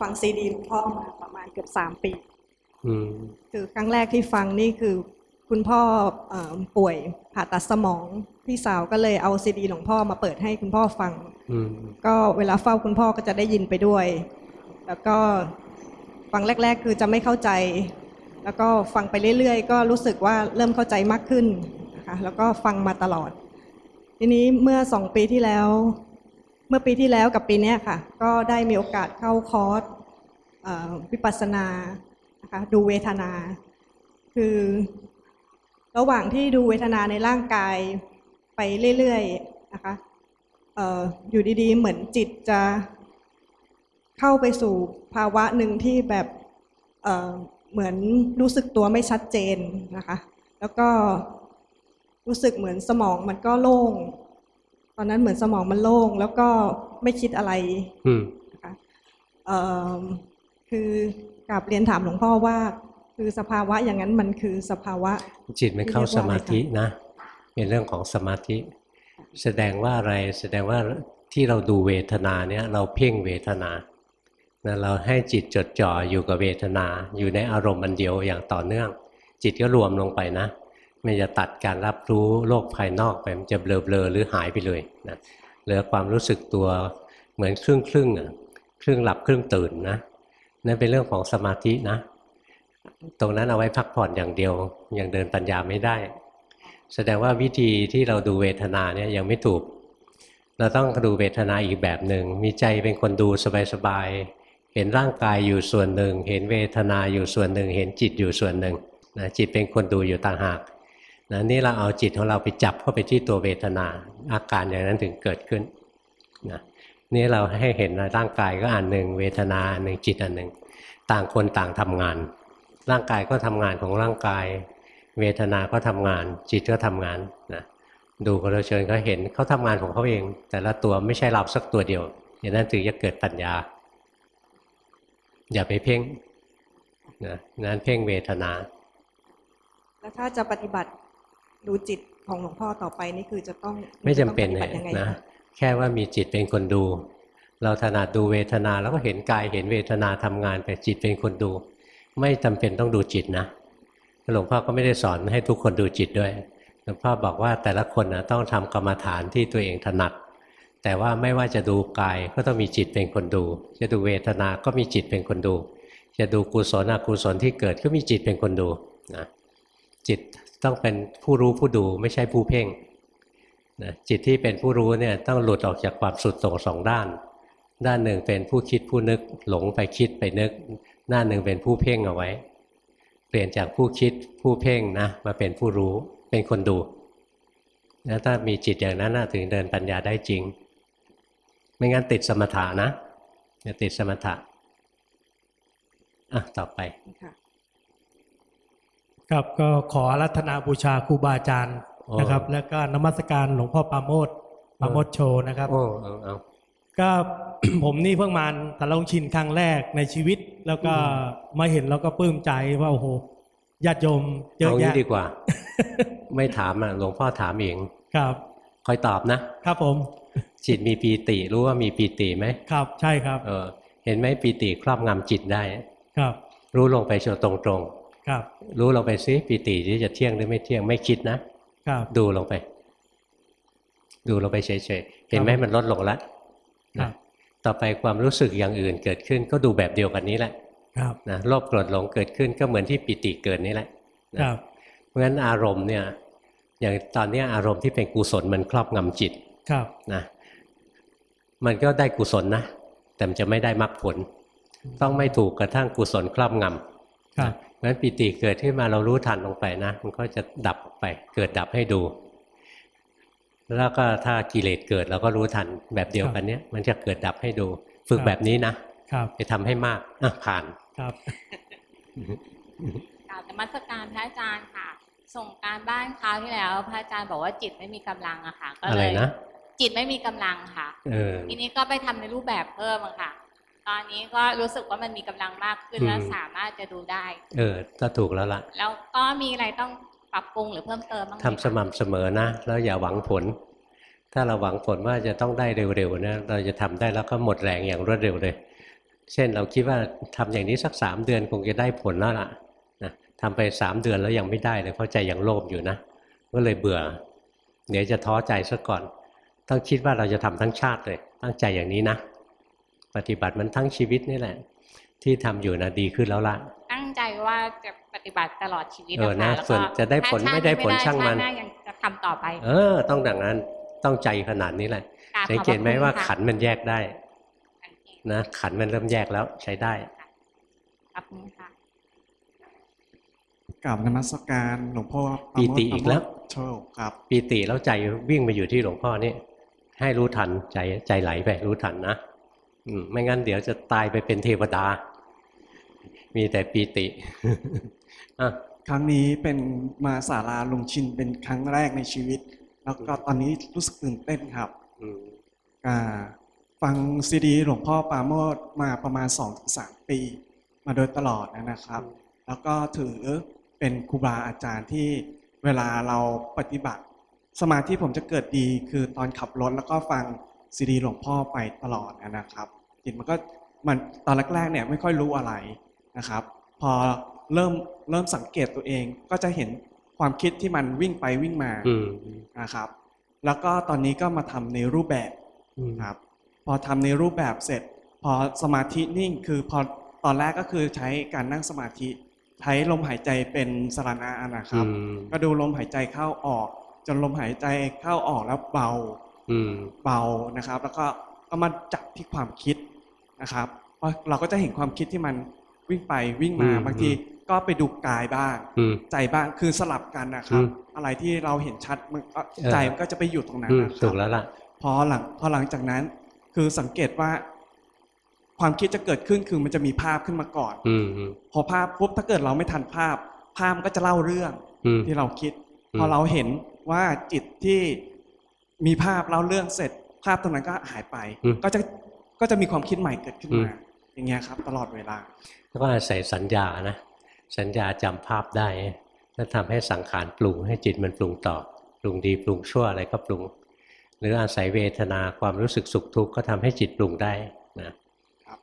ฟังซีดีหลวงพ่อมาประมาณเกือบสามปีคือครั้งแรกที่ฟังนี่คือ คุณพ่อป่วยผ่าตัดสมอง พี่สาวก็เลยเอาซีดีหลวงพ่อมาเปิดให้คุณพ่อฟังก็เวลาเฝ้าคุณพ่อก็จะได้ยินไปด้วย แล้วก็ฟังแรก ๆ คือจะไม่เข้าใจ แล้วก็ฟังไปเรื่อย ๆ ก็รู้สึกว่าเริ่มเข้าใจมากขึ้นนะคะแล้วก็ฟังมาตลอด ทีนี้เมื่อสองปีที่แล้ว เมื่อปีที่แล้วกับปีนี้ค่ะ ก็ได้มีโอกาสเข้าคอร์สวิปัสสนานะคะดูเวทนา คือ ระหว่างที่ดูเวทนาในร่างกายไปเรื่อยๆนะคะอออยู่ดีๆ เหมือนจิตจะเข้าไปสู่ภาวะหนึ่งที่แบบเเหมือนรู้สึกตัวไม่ชัดเจนนะคะ แล้วก็รู้สึกเหมือนสมองมันก็โล่ง ตอนนั้นเหมือนสมองมันโล่ง แล้วก็ไม่คิดอะไรนะคะคือกราบเรียนถามหลวงพ่อว่า คือสภาวะอย่างนั้นมันคือสภาวะ จิตมันเข้าสมาธินะ เป็นเรื่องของสมาธิ แสดงว่าอะไรแสดงว่าที่เราดูเวทนาเนี่ยเราเพ่งเวทนานะเราให้จิตจดจ่ออยู่กับเวทนา อยู่ในอารมณ์อันเดียวอย่างต่อเนื่อง จิตก็รวมลงไปนะ มันจะตัดการรับรู้โลกภายนอกไปมันจะเบลอๆหรือหายไปเลยนะเหลือความรู้สึกตัวเหมือนครึ่งครึ่งอะครึ่งหลับครึ่งตื่นนะนั่นเป็นเรื่องของสมาธินะ ตรงนั้นเอาไว้พักผ่อนอย่างเดียว ยังเดินปัญญาไม่ได้ แสดงว่าวิธีที่เราดูเวทนาเนี่ยยังไม่ถูก เราต้องดูเวทนาอีกแบบหนึ่ง มีใจเป็นคนดูสบายๆ เห็นร่างกายอยู่ส่วนหนึ่ง เห็นเวทนาอยู่ส่วนหนึ่ง เห็นจิตอยู่ส่วนหนึ่งนะจิตเป็นคนดูอยู่ต่างหากนะนี่เราเอาจิตของเราไปจับเข้าไปที่ตัวเวทนา อาการอย่างนั้นถึงเกิดขึ้นนะนี่เราให้เห็นร่างกายก็อันหนึ่ง เวทนาอันหนึ่งจิตอันหนึ่ง ต่างคนต่างทำงาน ร่างกายก็ทำงานของร่างกาย เวทนาก็ทำงาน จิตก็ทำงานนะดูกระเชิญเขาเห็นเขาทำงานของเขาเอง แต่ละตัวไม่ใช่เราสักตัวเดียว อย่างนั้นถึงจะเกิดปัญญา อย่าไปเพ่งนะนั้นเพ่งเวทนา แล้วถ้าจะปฏิบัติดูจิตของหลวงพ่อต่อไปนี่คือจะต้องไม่จำเป็นจะเลต้องปฏิบัติยังไงยนะคะแค่ว่ามีจิตเป็นคนดู เราถนัดดูเวทนาแล้วก็เห็นกายเห็นเวทนาทำงานไปจิตเป็นคนดู ไม่จำเป็นต้องดูจิตนะหลวงพ่อก็ไม่ได้สอนให้ทุกคนดูจิตด้วยหลวงพ่อบอกว่าแต่ละคนนะต้องทำกรรมฐานที่ตัวเองถนัด แต่ว่าไม่ว่าจะดูกายก็ต้องมีจิตเป็นคนดู จะดูเวทนา ก็มีจิตเป็นคนดู จะดูกุศลอกุศลที่เกิดก็มีจิตเป็นคนดูนะจิตต้องเป็นผู้รู้ผู้ดูไม่ใช่ผู้เพ่งนะจิตที่เป็นผู้รู้เนี่ยต้องหลุดออกจากความสุดโต่งสองด้าน ด้านหนึ่งเป็นผู้คิดผู้นึกหลงไปคิดไปนึก ด้านหนึ่งเป็นผู้เพ่งเอาไว้ เปลี่ยนจากผู้คิดผู้เพ่งนะมาเป็นผู้รู้เป็นคนดูแล้วถ้ามีจิตอย่างนั้นนะถึงเดินปัญญาได้จริง ไม่งั้นติดสมถะนะจะติดสมถะอะต่อไปค่ะครับก็ขออารัธนาบูชาครูบาอาจารย์โอ้นะครับ แล้วก็นมัสการหลวงพ่อปราโมทปราโมทโชว์นะครับโอ้เอาเอา ก็ผมนี่เพิ่งมาแต่ลงชินครั้งแรกในชีวิต แล้วก็มาเห็นแล้วก็ปลื้มใจว่าโอ้โหญาติโยมเยอะเอางี้แยะดีกว่า ไม่ถามอะหลวงพ่อถามเองครับคอยตอบนะ ครับผม จิตมีปีติรู้ว่ามีปีติไหมครับ ใช่ครับ เออ เห็นไหมปีติครอบงำจิตได้ ครับ รู้ลงไปโชตรงตรงครับๆรู้ลงไปซิปีติที่จะเที่ยงหรือไม่เที่ยงไม่คิดนะครับ ดูลงไป ดูลงไปเฉยๆเห็นไหมครับมันลดลงแล้วครั นะบต่อไปความรู้สึกอย่างอื่นเกิดขึ้นก็ดูแบบเดียวกันนี้แหละครับนะโลภโกรธหลงเกิดขึ้นก็เหมือนที่ปิติเกิดนี่แหละนะครับเพราะฉะนั้นอารมณ์เนี่ยอย่างตอนเนี้ยอารมณ์ที่เป็นกุศลมันครอบงำจิตครับนะมันก็ได้กุศลนะ แต่มันจะไม่ได้มรรคผล ต้องไม่ถูกกระทั่งกุศลครอบงำครับเพราะฉะนั้นปิติเกิดขึ้นมาเรารู้ทันลงไปนะ มันก็จะดับไป เกิดดับให้ดู แล้วก็ถ้ากิเลสเกิดเราก็รู้ทันแบบเดียวกันเนี้ยมันจะเกิดดับให้ดู ฝึกแบบนี้นะครับไปทำให้มากอะผ่านครับกล่าวนมัสการพระอาจารย์ค่ะ ส่งการบ้านคราวที่แล้ว พระอาจารย์บอกว่าจิตไม่มีกำลังอะค่ะ ก็อะเลไรยนะจิตไม่มีกำลังค่ะเออทีนี้ก็ไปทำในรูปแบบเพิ่มอะค่ะ ตอนนี้ก็รู้สึกว่ามันมีกำลังมากขึ้นอืมแล้วสามารถจะดูได้ เออก็ถูกแล้วล่ะ แล้วก็มีอะไรต้อง ปรับปรุงหรือเพิ่มเติมบ้างทำสม่ำเสมอนะ แล้วอย่าหวังผล ถ้าเราหวังผลว่าจะต้องได้เร็วๆนะเราจะทำได้แล้วก็หมดแรงอย่างรวดเร็วเลย เช่นเราคิดว่าทำอย่างนี้สักสามเดือนคงจะได้ผลแล้วล่ะนะทำไปสามเดือนแล้วยังไม่ได้เลยเพราะใจยังโลภอยู่นะก็เลยเบื่อ เดี๋ยวจะท้อใจซะก่อน ต้องคิดว่าเราจะทำทั้งชาติเลย ตั้งใจอย่างนี้นะ ปฏิบัติมันทั้งชีวิตนี่แหละ ที่ทำอยู่นะดีขึ้นแล้วล่ะ งใจว่าจะปฏิบัติตลอดชีวิตเออนะคะนะแล้วส่ก็วนจะได้ผลถ้าชติไม่ได้ผลนี้ช่างมันชติหน้ยังจะทำต่อไป เออ ต้องดังนั้นต้องใจขนาดนี้แหละกราบสังเกตไหมขอบพระคุณว่าค่ะขันมันแยกได้สังเกตนะขันมันเริ่มแยกแล้วใช้ได้ขอบคุณค่ะกราบนมัสการหลวงพ่อปีติอีกแล้วโชคครับปีติแล้วใจวิ่งมาอยู่ที่หลวงพ่อนี่ให้รู้ทันใจใจไหลไปรู้ทันนะอืมไม่งั้นเดี๋ยวจะตายไปเป็นเทวดา มีแต่ปีติอะครั้งนี้เป็นมาสาราลงชินเป็นครั้งแรกในชีวิต แล้วก็ตอนนี้รู้สึกตื่นเต้นครับอืมอ่าฟังซีดีหลวงพ่อปราโมดมาประมาณ2-3ปี มาโดยตลอดนะครับ แล้วก็ถือเป็นครูบาอาจารย์ที่เวลาเราปฏิบัติ สมาธิผมจะเกิดดีคือตอนขับรถแล้วก็ฟังซีดีหลวงพ่อไปตลอดนะครับจิตมันก็มันตอนแรกๆเนี่ยไม่ค่อยรู้อะไร นะครับ พอเริ่มเริ่มสังเกตตัวเองก็จะเห็นคความคิดที่มันวิ่งไปวิ่งมาอืมนะครับ แล้วก็ตอนนี้ก็มาทำในรูปแบบอืมครับ พอทำในรูปแบบเสร็จ พอสมาธินิ่งคือพอตอนแรกก็คือใช้การนั่งสมาธิใช้ลมหายใจเป็นสรณะนะครับอืมก็ดูลมหายใจเข้าออก จนลมหายใจเข้าออกแล้วเบาอืมเบานะครับ แล้วก็ก็มาจับที่ความคิดนะครับเพราะเราก็จะเห็นความคิดที่มัน วิ่งไปวิ่งมาอืมบางทีก็ไปดูกายบ้างอืมใจบ้างคือสลับกันนะครับอืมอะไรที่เราเห็นชัดมันก็เออใจมันก็จะไปอยู่ตรงนั้นอืมนะคถูรับกแล้วล่ะพอหลังพอหลังจากนั้น คือสังเกตว่า ความคิดจะเกิดขึ้นคือมันจะมีภาพขึ้นมาก่อนอืมอืมพอภาพปุ๊บถ้าเกิดเราไม่ทันภาพ ภาพมันก็จะเล่าเรื่องอืมที่เราคิดอืมพอเราเห็นว่าจิตที่มีภาพเล่าเรื่องเสร็จ ภาพตรงนั้นก็หายไป ก็จะก็จะมีความคิดใหม่เกิดขึ้นมา อย่างเงี้ยครับ ตลอดเวลาแล้วก็อาศัยสัญญานะ สัญญาจำภาพได้แล้วทำให้สังขารปรุงให้จิตมันปรุงต่อปรุงดีปรุงชั่วอะไรก็ปรุง หรืออาศัยเวทนาความรู้สึกสุขทุกข์ก็ทำให้จิตปรุงได้นะครับ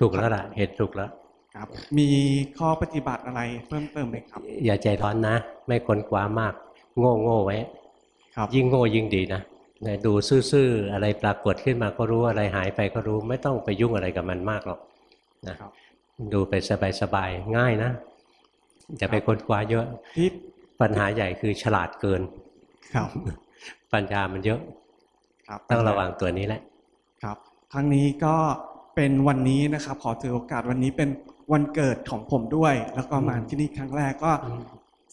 ถูกแล้วล่ะเหตุถูกแล้วครับ มีข้อปฏิบัติอะไรเพิ่มเติมไหมครับ อย่าใจร้อนนะ ไม่ค้นคว้ามาก โง่โง่ไว้ครับยิ่งโง่ยิ่งดีนะเนี่ยดูซื่อๆอะไรปรากฏขึ้นมาก็รู้อะไรหายไปก็รู้ ไม่ต้องไปยุ่งอะไรกับมันมากหรอกนะครับดูไปสบายๆง่ายนะอย่าไปค้นคว้าเยอะที่ปัญหาใหญ่คือฉลาดเกิน ครับ ปัญญามันเยอะ ครับต้องระวังตัวนี้แหละ ครับ ครั้งนี้ก็เป็นวันนี้นะครับ ขอถือโอกาสวันนี้เป็นวันเกิดของผมด้วย แล้วก็มาที่นี่ครั้งแรกก็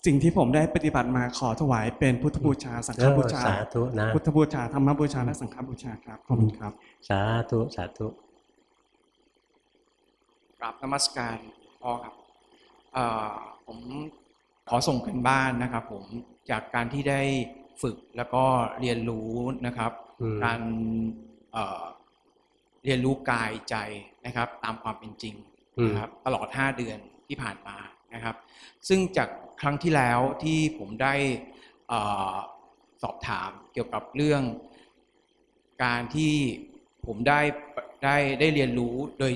สิ่งที่ผมได้ปฏิบัติมาขอถวายเป็นพุทธบูชา สังฆบูชาสาธุนะพุทธบูชาธรรมบูชาและสังฆบูชาครับขอบคุณครับ สาธุสาธุกราบนมัสการพ่อครับเอ่อผมขอส่งกันบ้านนะครับ ผมจากการที่ได้ฝึกแล้วก็เรียนรู้นะครับอืมการเอ่อเรียนรู้กายใจนะครับ ตามความเป็นจริงนะครับ ตลอด 5 เดือนที่ผ่านมานะครับ ซึ่งจาก ครั้งที่แล้วที่ผมได้อสอบถามเกี่ยวกับเรื่องการที่ผมได้ได้ได้เรียนรู้โดย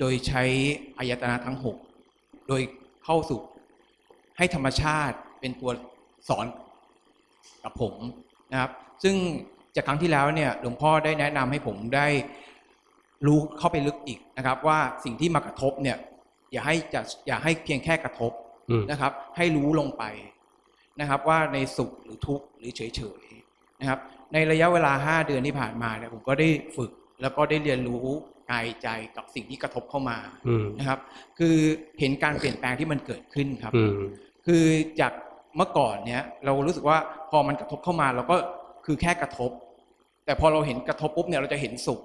โดยใช้อายตนะทั้ง 6 โดยเข้าสู่ให้ธรรมชาติเป็นตัวสอนกับผมนะครับ ซึ่งจากครั้งที่แล้วเนี่ยหลวงพ่อได้แนะนำให้ผมได้รู้เข้าไปลึกอีกนะครับ ว่าสิ่งที่มากระทบเนี่ยอย่าให้จะอย่าให้เพียงแค่กระทบ นะครับ ให้รู้ลงไปนะครับ ว่าในสุขหรือทุกข์หรือเฉยๆนะครับ ในระยะเวลา 5 เดือนที่ผ่านมาเนี่ยผมก็ได้ฝึกแล้วก็ได้เรียนรู้กายใจกับสิ่งที่กระทบเข้ามาอืมนะครับ คือเห็นการเปลี่ยนแปลงที่มันเกิดขึ้นครับอืมคือจากเมื่อก่อนเนี่ยเรารู้สึกว่าพอมันกระทบเข้ามาเราก็คือแค่กระทบ แต่พอเราเห็นกระทบปุ๊บเนี่ยเราจะเห็นสุข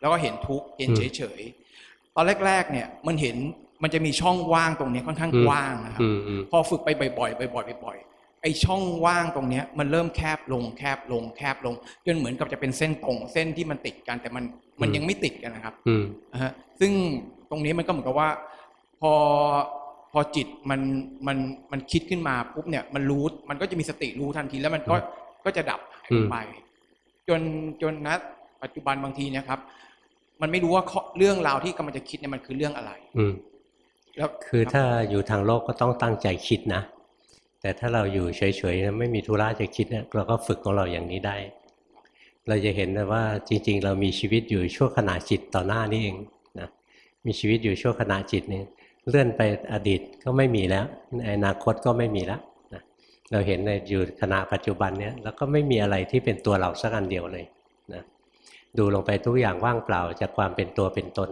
แล้วก็เห็นทุกข์เห็นอืมเฉยๆตอนแรกๆเนี่ยมันเห็น มันจะมีช่องว่างตรงเนี้ยค่อนข้างอืมกว้างนะครับอืมอืมพอฝึกไปบ่อยๆบ่อยๆบ่อยๆไอช่องว่างตรงเนี้ยมันเริ่มแคบลงแคบลงแคบลงจนเหมือนกับจะเป็นเส้นตรง เส้นที่มันติดกันแต่มันมันยังไม่ติดกันนะครับอืมนะฮะซึ่งตรงนี้มันก็เหมือนกับว่า พอพอจิตมันมันมันคิดขึ้นมาปุ๊บเนี่ยมันรู้มันก็จะมีสติรู้ทันทีแล้วมันก็ก็จะดับหายอืมไป จนจนณปัจจุบันบางทีเนะครับ มันไม่รู้ว่าข้อเรื่องราวที่กำลังจะคิดเนี่ยมันคือเรื่องอะไรอืมแล้ว คือรับถ้าอยู่ทางโลกก็ต้องตั้งใจคิดนะ แต่ถ้าเราอยู่เฉยๆไม่มีธุระจะคิดเนี่ยเราก็ฝึกของเราอย่างนี้ได้ เราจะเห็นเลยว่าจริง ๆ เรามีชีวิตอยู่ชั่วขณะจิตต่อหน้านี่เองนะมีชีวิตอยู่ชั่วขณะจิตนี่เลื่อนไปอดีตก็ไม่มีแล้วในอนาคตก็ไม่มีแล้วนะเราเห็นในอยู่ขณะปัจจุบันเนี่ยแล้วก็ไม่มีอะไรที่เป็นตัวเราสักอันเดียวเลยนะดูลงไปทุกอย่างว่างเปล่าจากความเป็นตัวเป็นตน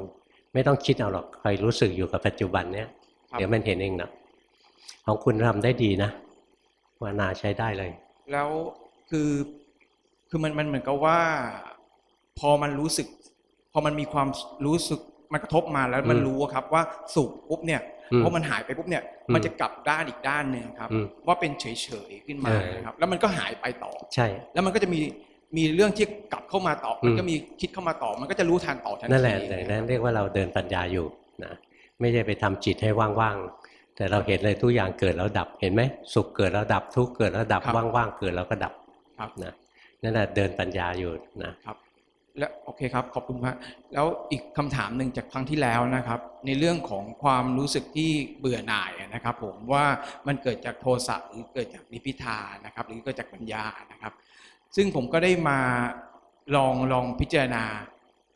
ไม่ต้องคิดเอาหรอกคอยรู้สึกอยู่กับปัจจุบันเนี่ยครับเดี๋ยวมันเห็นเองนะของคุณทำได้ดีนะวานาใช้ได้เลย แล้วคือคือมันมันเหมือนกับว่า พอมันรู้สึก พอมันมีความรู้สึกมันกระทบมาแล้วมันอืมรู้อะครับว่าสุขปุ๊บเนี่ยอืมพอมันหายไปปุ๊บเนี่ยอืมมันจะกลับด้านอีกด้านหนึ่งครับอืมว่าเป็นเฉยๆขึ้นมาเออนะครับ แล้วมันก็หายไปต่อใช่ แล้วมันก็จะมี มีเรื่องที่กลับเข้ามาต่ออมมันก็มีคิดเข้ามาต่อ มันก็จะรู้ทันต่อทันทีนั่นแหละอย่างนั้นเรียกว่าเราเดินปัญญาอยู่นะไม่ใช่ไปทำจิตให้ว่างๆแต่เราเห็นเลยทุกอย่างเกิดแล้วดับเห็นไหมสุขเกิดแล้วดับทุกข์เกิดแล้วดับว่างๆเกิดแล้วก็ดับครับนะนั่นแหละเดินปัญญาอยู่นะครับแล้วโอเคครับขอบคุณมากแล้วอีกคำถามหนึ่งจากครั้งที่แล้วนะครับ ในเรื่องของความรู้สึกที่เบื่อหน่ายอะนะครับ ผมว่ามันเกิดจากโทสะหรือเกิดจากนิพพิทานะครับ หรือเกิดจากปัญญานะครับ ซึ่งผมก็ได้มาลองลองพิจารณา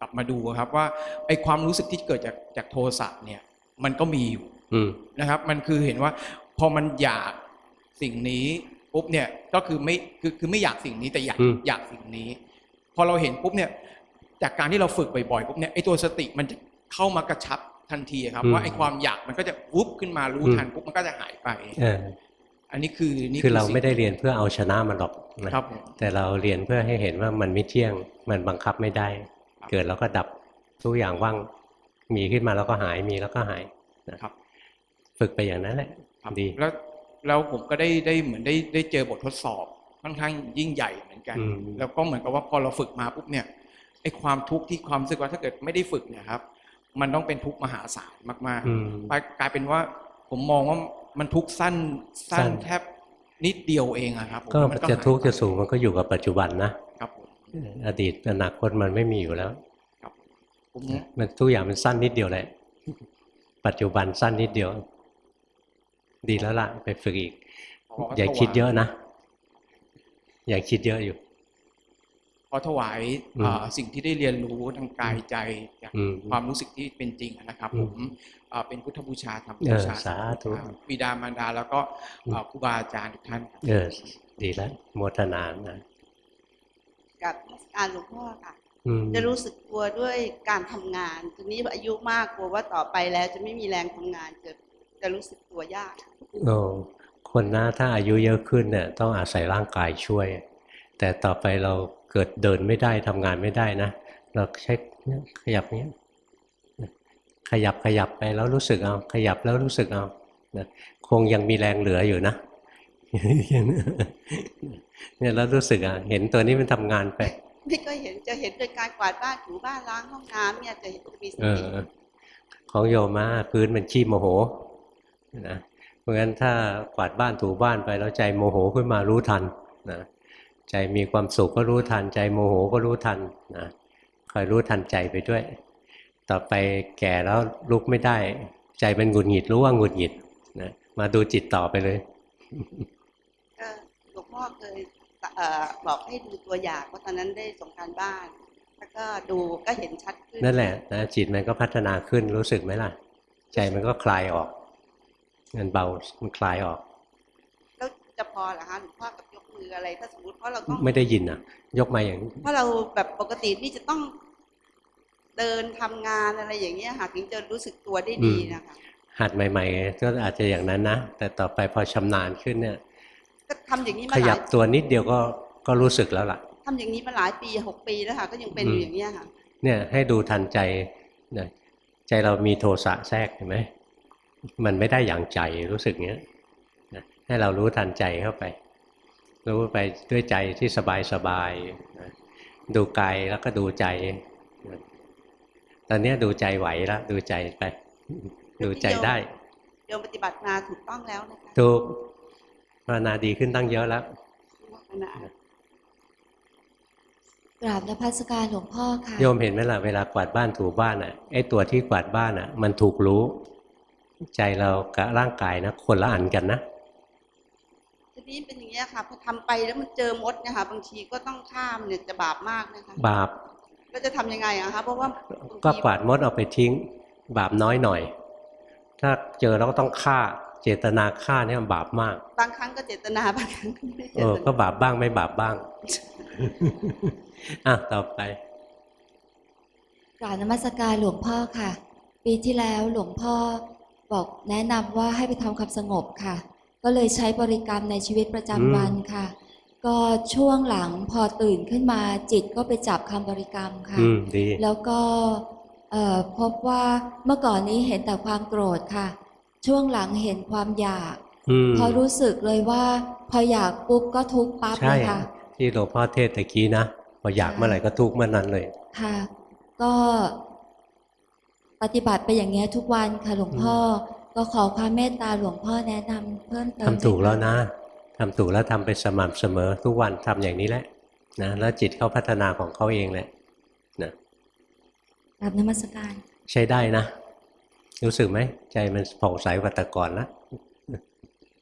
กลับมาดูครับว่าไอความรู้สึกที่เกิดจากจากโทสะเนี่ย มันก็มีอยู่อืมนะครับ มันคือเห็นว่า พอมันอยากสิ่งนี้ปุ๊บเนี่ยก็คือไม่คือคือไม่อยากสิ่งนี้แต่อยากอืมอยากสิ่งนี้ พอเราเห็นปุ๊บเนี่ย จากการที่เราฝึกบ่อยๆปุ๊บเนี่ยไอตัวสติมันจะเข้ามากระชับทันทีครับ ว่าไอความอยากมันก็จะวุบขึ้นมารู้ทันปุ๊บมันก็จะหายไปเอออันนี้คือนี่คือเราสิ่งไม่ได้เรียนเพื่อเอาชนะมันหรอกนะครับผมแต่เราเรียนเพื่อให้เห็นว่ามันไม่เที่ยง มันบังคับไม่ได้ครับเกิดแล้วก็ดับทุกอย่างว่างมีขึ้นมาแล้วก็หายมีแล้วก็หายนะครับ ฝึกไปอย่างนั้นแหละครับดีแล้วแล้วผมก็ได้ได้เหมือนได้ได้เจอบททดสอบค่อนข้างยิ่งใหญ่เหมือนกันอืมแล้วก็เหมือนกับว่าพอเราฝึกมาปุ๊บเนี่ยไอความทุกข์ที่ความรู้สึกว่าถ้าเกิดไม่ได้ฝึกเนี่ยครับ มันต้องเป็นทุกข์มหาศาลมากอืมๆกลายกลายเป็นว่าผมมองว่า มันทุกข์สั้นสั้สั้นนแทบนิดเดียวเองอะครับผมก็มันจะหายทุกข์ไปจะสูงมันก็อยู่กับปัจจุบันนะครับผมอดีตอนาคตมันไม่มีอยู่แล้วผมมันทุกอย่างมันสั้นนิดเดียวแหละ ปัจจุบันสั้นนิดเดียว ดีแล้วล่ะไปฝึกอีกขอย่าถวคิดเยอะนะ อย่าคิดเยอะอยู่ ขอถวายอืมเอ่อสิ่งที่ได้เรียนรู้ทางกายใจจากอืมความรู้สึกที่เป็นจริงนะครับอืผมมเอ่อเป็นพุทธบูชาธรรมเอบูอชาสาธุครับบิดามารดาแล้วก็เอ่อครูบาอาจารย์ทุกท่านครับเออดีแล้วโมทนานะกับการหลวงพ่อค่ะอืมจะรู้สึกตัวด้วยการทำงานทีนี้อายุมากกลัวว่าต่อไปแล้วจะไม่มีแรงทำงานจะจะรู้สึกตัวยากโอ้คนนะถ้าอายุเยอะขึ้นเนี่ยต้องอาศัยร่างกายช่วย แต่ต่อไปเรา เกิดเดินไม่ได้ทำงานไม่ได้นะ เราใช้เนี่ยขยับเนี้ยขยับขยับไปแล้วรู้สึกเอา ขยับแล้วรู้สึกเอานะคงยังมีแรงเหลืออยู่นะเนี่ยแล้วรู้สึกอะเห็นตัวนี้มันทำงานไปไม่ก็เห็นจะเห็นโดยการกวาดบ้านถูบ้านล้างห้องน้ำเนี่ยจะเห็นจะมีสเอติอของโยมมาพื้นมันขี้โมโหนะเพราะงั้นถ้ากวาดบ้านถูบ้านไปแล้วใจโมโหขึ้นมารู้ทันนะ ใจมีความสุขก็รู้ทัน ใจโมโหก็รู้ทันนะคอยรู้ทันใจไปด้วย ต่อไปแก่แล้วลุกไม่ได้ ใจมันหงุดหงิดรู้ว่าหงุดหงิดนะมาดูจิตต่อไปเลยก็หลวงพ่อเคยเอ่อบอกให้ดูตัวอย่างว่าตอนนั้นได้ส่งการบ้าน แล้วก็ดูก็เห็นชัดขึ้นนั่นแหละนะจิตมันก็พัฒนาขึ้นรู้สึกไหมล่ะ ใจมันก็คลายออกมันเบามันคลายออก แล้วจะพอเหรอคะหลวงพ่อกับ ยกมืออะไรถ้าสมมติเพราะเราต้องไม่ได้ยินอะ ยกมาอย่างเพราะเราแบบปกตินี่จะต้องเดินทำงานอะไรอย่างเงี้ยค่ะถึงจะรู้สึกตัวได้ดีนะคะหัดใหม่ ๆ ก็อาจจะอย่างนั้นนะแต่ต่อไปพอชำนาญขึ้นเนี่ยก็ทำอย่างนี้ขมาหยัลาบยตัวนิดเดียวก็ก็รู้สึกแล้วล่ะทำอย่างนี้มาหลายปีหกปีแล้วค่ะก็ยังเป็นอยู่อย่างเงี้ยค่ะ เนี่ยให้ดูทันใจนะใจเรามีโทสะแทรกเห็นไหมมันไม่ได้อย่างใจรู้สึกเงี้ยนะให้เรารู้ทันใจเข้าไป รู้ไปด้วยใจที่สบายสบายๆนะดูกายแล้วก็ดูใจนะตอนเนี้ยดูใจไหวแล้วดูใจไป ดูใจได้โยมปฏิบัติมาถูกต้องแล้วนะคะถูกภาวนาดีขึ้นตั้งเยอะแล้วนะกราบนพัสการหลวงพ่อค่ะโยมเห็นไหมล่ะเวลากวาดบ้านถูบ้านอะไอ้ตัวที่กวาดบ้านอะ มันถูกรู้ ใจเรากับร่างกายนะคนละอันกันนะที นี้เป็นอย่างเงี้ยค่ะพอทำไปแล้วมันเจอมดเนี่ยค่ะบางทีก็ต้องข้ามเนี่ยจะบาปมากนะคะบาปแล้วจะทำยังไงอะคะเพราะว่าบางทีก็กวาดมดเอาไปทิ้ง บาปน้อยหน่อย ถ้าเจอแล้วก็ต้องฆ่าเจตนาฆ่าเนี่ยบาปมาก บางครั้งก็เจตนาบางครั้งก็ไม่ได้เจเออตก็นาบาปบ้างไม่บาปบ้างอะต่อไปกราบนมัสการหลวงพ่อค่ะ ปีที่แล้วหลวงพ่อบอกแนะนำว่าให้ไปทำความสงบค่ะ ก็เลยใช้บริกรรมในชีวิตประจำวันค่ะ ก็ช่วงหลังพอตื่นขึ้นมาจิตก็ไปจับคำบริกรรมค่ะอืมดีแล้วก็เอ่อพบว่าเมื่อก่อนนี้เห็นแต่ความโกรธค่ะ ช่วงหลังเห็นความอยากอืมพอรู้สึกเลยว่า พออยากปุ๊บก็ทุกข์ปั๊บใช่เลยค่ะ ที่หลวงพ่อเทศตะกี้นะ พออยากเมื่อไหร่ก็ทุกข์เมื่อนั้นเลย ค่ะ ก็ปฏิบัติไปอย่างเงี้ยทุกวันค่ะหลวงพ่อ ก็ขอความเมตตาหลวงพ่อแนะนำเพิ่มเติมทำถูกด้วยแล้วนะทำถูกแล้วทำไปสม่ำเสมอ ทุกวันทำอย่างนี้แหละนะแล้วจิตเขาพัฒนาของเขาเองแหละกราบนมัสการ ใช้ได้นะ รู้สึกไหมใจมันผ่องใสกว่าแต่ก่อนละ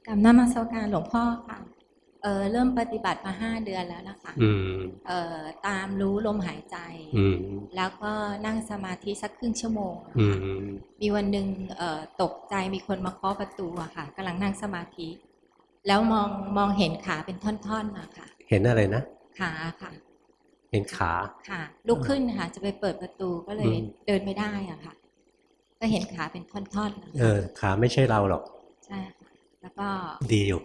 กับนมัสการหลวงพ่อค่ะ เออเริ่มปฏิบัติมาห้าเดือนแล้วนะคะอืมเอ่อตามรู้ลมหายใจอืมแล้วก็นั่งสมาธิสักครึ่งชั่วโมงอะอืค่ะมมีวันหนึ่งเอ่อตกใจมีคนมาเคาะประตูอะค่ะกำลังนั่งสมาธิ แล้วมองมองเห็นขาเป็นท่อนๆอะค่ะ เห็นอะไรนะ ขาค่ะ เห็นขา ค่ะ ลุกขึ้นค่ะ จะไปเปิดประตูก็เลยอืมเดินไม่ได้อะค่ะ ก็เห็นขาเป็นท่อนๆนะคะเออ ขาไม่ใช่เราหรอก ใช่ค่ะแล้วก็ดีอยู่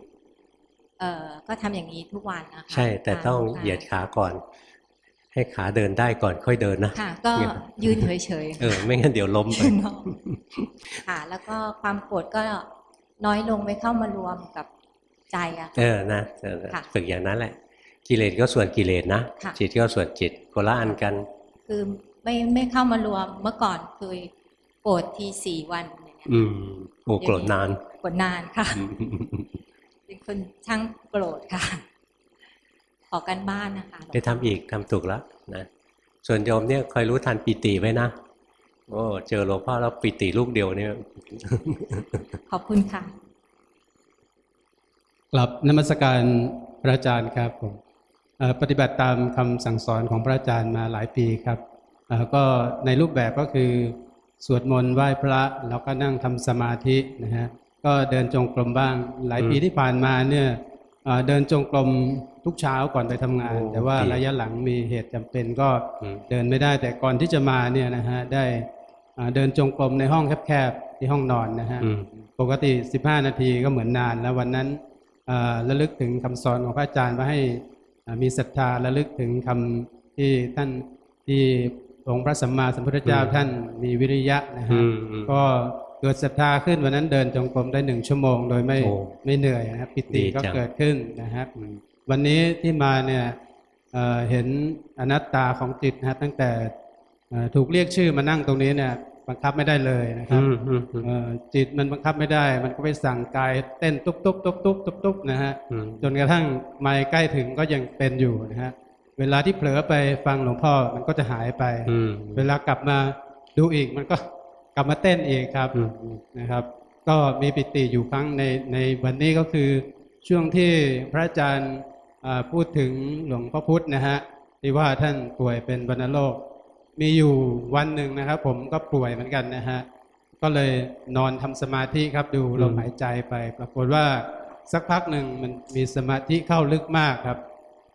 เอ่อก็ทำอย่างนี้ทุกวันนะคะใช่แต่ต้องค่ะเหยียดขาก่อน ให้ขาเดินได้ก่อนค่อยเดินนะค่ะ ก็ยืนเฉยๆเออ ไม่งั้นเดี๋ยวล้มไปยืนนอกค่ะ แล้วก็ความโกรธก็น้อยลงไม่เข้ามารวมกับใจอะเอค่ะอนะเออค่ะฝึกอย่างนั้นแหละ กิเลสก็ส่วนกิเลสนะค่ะจิตก็ส่วนจิตคนละอันกัน คือไม่ไม่เข้ามารวมเมื่อก่อนเคยโกรธทีสี่วันอย่างเงี้ยอืมโอ้โกรธนานโกรธนานค่ะ เป็นคนช่างโกรธค่ะ ขอกันบ้านนะคะหลวงไปทำอีกทำถูกแล้วนะส่วนโยมเนี่ยคอยรู้ทันปิติไว้นะโอ้เจอหลวงพ่อแล้วปิติลูกเดียวเนี่ย ขอบคุณค่ะกลับนมัสการพระอาจารย์ครับผมเอ่อปฏิบัติตามคำสั่งสอนของพระอาจารย์มาหลายปีครับเอ่อก็ในรูปแบบก็คือ สวดมนต์ไหว้พระแล้วก็นั่งทำสมาธินะฮะ ก็เดินจงกรมบ้าง หลายปีอืมที่ผ่านมาเนี่ยเอ่อเดินจงกรมทุกเช้าก่อนไปทำงานโอ้แต่ว่าดีระยะหลังมีเหตุจำเป็นก็อืมเดินไม่ได้ แต่ก่อนที่จะมาเนี่ยนะฮะได้เอ่อเดินจงกรมในห้องแคบๆที่ห้องนอนนะฮะอืมปกติ 15 นาทีก็เหมือนนาน แล้ววันนั้นเอ่อระลึกถึงคำสอนของพระอาจารย์ว่าให้เอ่อมีศรัทธาระลึกถึงคำที่ท่านที่องค์พระสัมมาสัมพุทธเจ้าอืมท่านมีวิริยะนะฮะอืมอืมก็ เกิดศรัทธาขึ้นวันนั้นเดินจงกรมได้หนึ่งชั่วโมง โดยไม่โอ้ไม่เหนื่อยนะครับปิดีติก็จังเกิดขึ้นนะฮะวันนี้ที่มาเนี่ยเอ่อเห็นอนัตตาของจิตนะฮะตั้งแต่เอ่อถูกเรียกชื่อมานั่งตรงนี้เนี่ยบังคับไม่ได้เลยนะครับอืมอืมอืมเอ่อจิตมันบังคับไม่ได้ มันก็ไปสั่งกายเต้นตุ๊บตุ๊บตุ๊บตุ๊บตุ๊บตุ๊บนะฮะอืมจนกระทั่งไม่ใกล้ถึงก็ยังเป็นอยู่นะฮะเวลาที่เผลอไปฟังหลวงพ่อมันก็จะหายไปอืมเวลากลับมาดูอีกมันก็ กลับมาเต้นอีกครับอืมนะครับ ก็มีปิติอยู่ครั้งในในวันนี้ก็คือช่วงที่พระอาจารย์อ่าพูดถึงหลวงพ่อพุธนะฮะที่ว่าท่านป่วยเป็นวัณโรคมีอยู่วันหนึ่งนะครับ ผมก็ป่วยเหมือนกันนะฮะก็เลยนอนทำสมาธิครับดูลมหายใจไป ปรากฏว่าสักพักหนึ่งมันมีสมาธิเข้าลึกมากครับ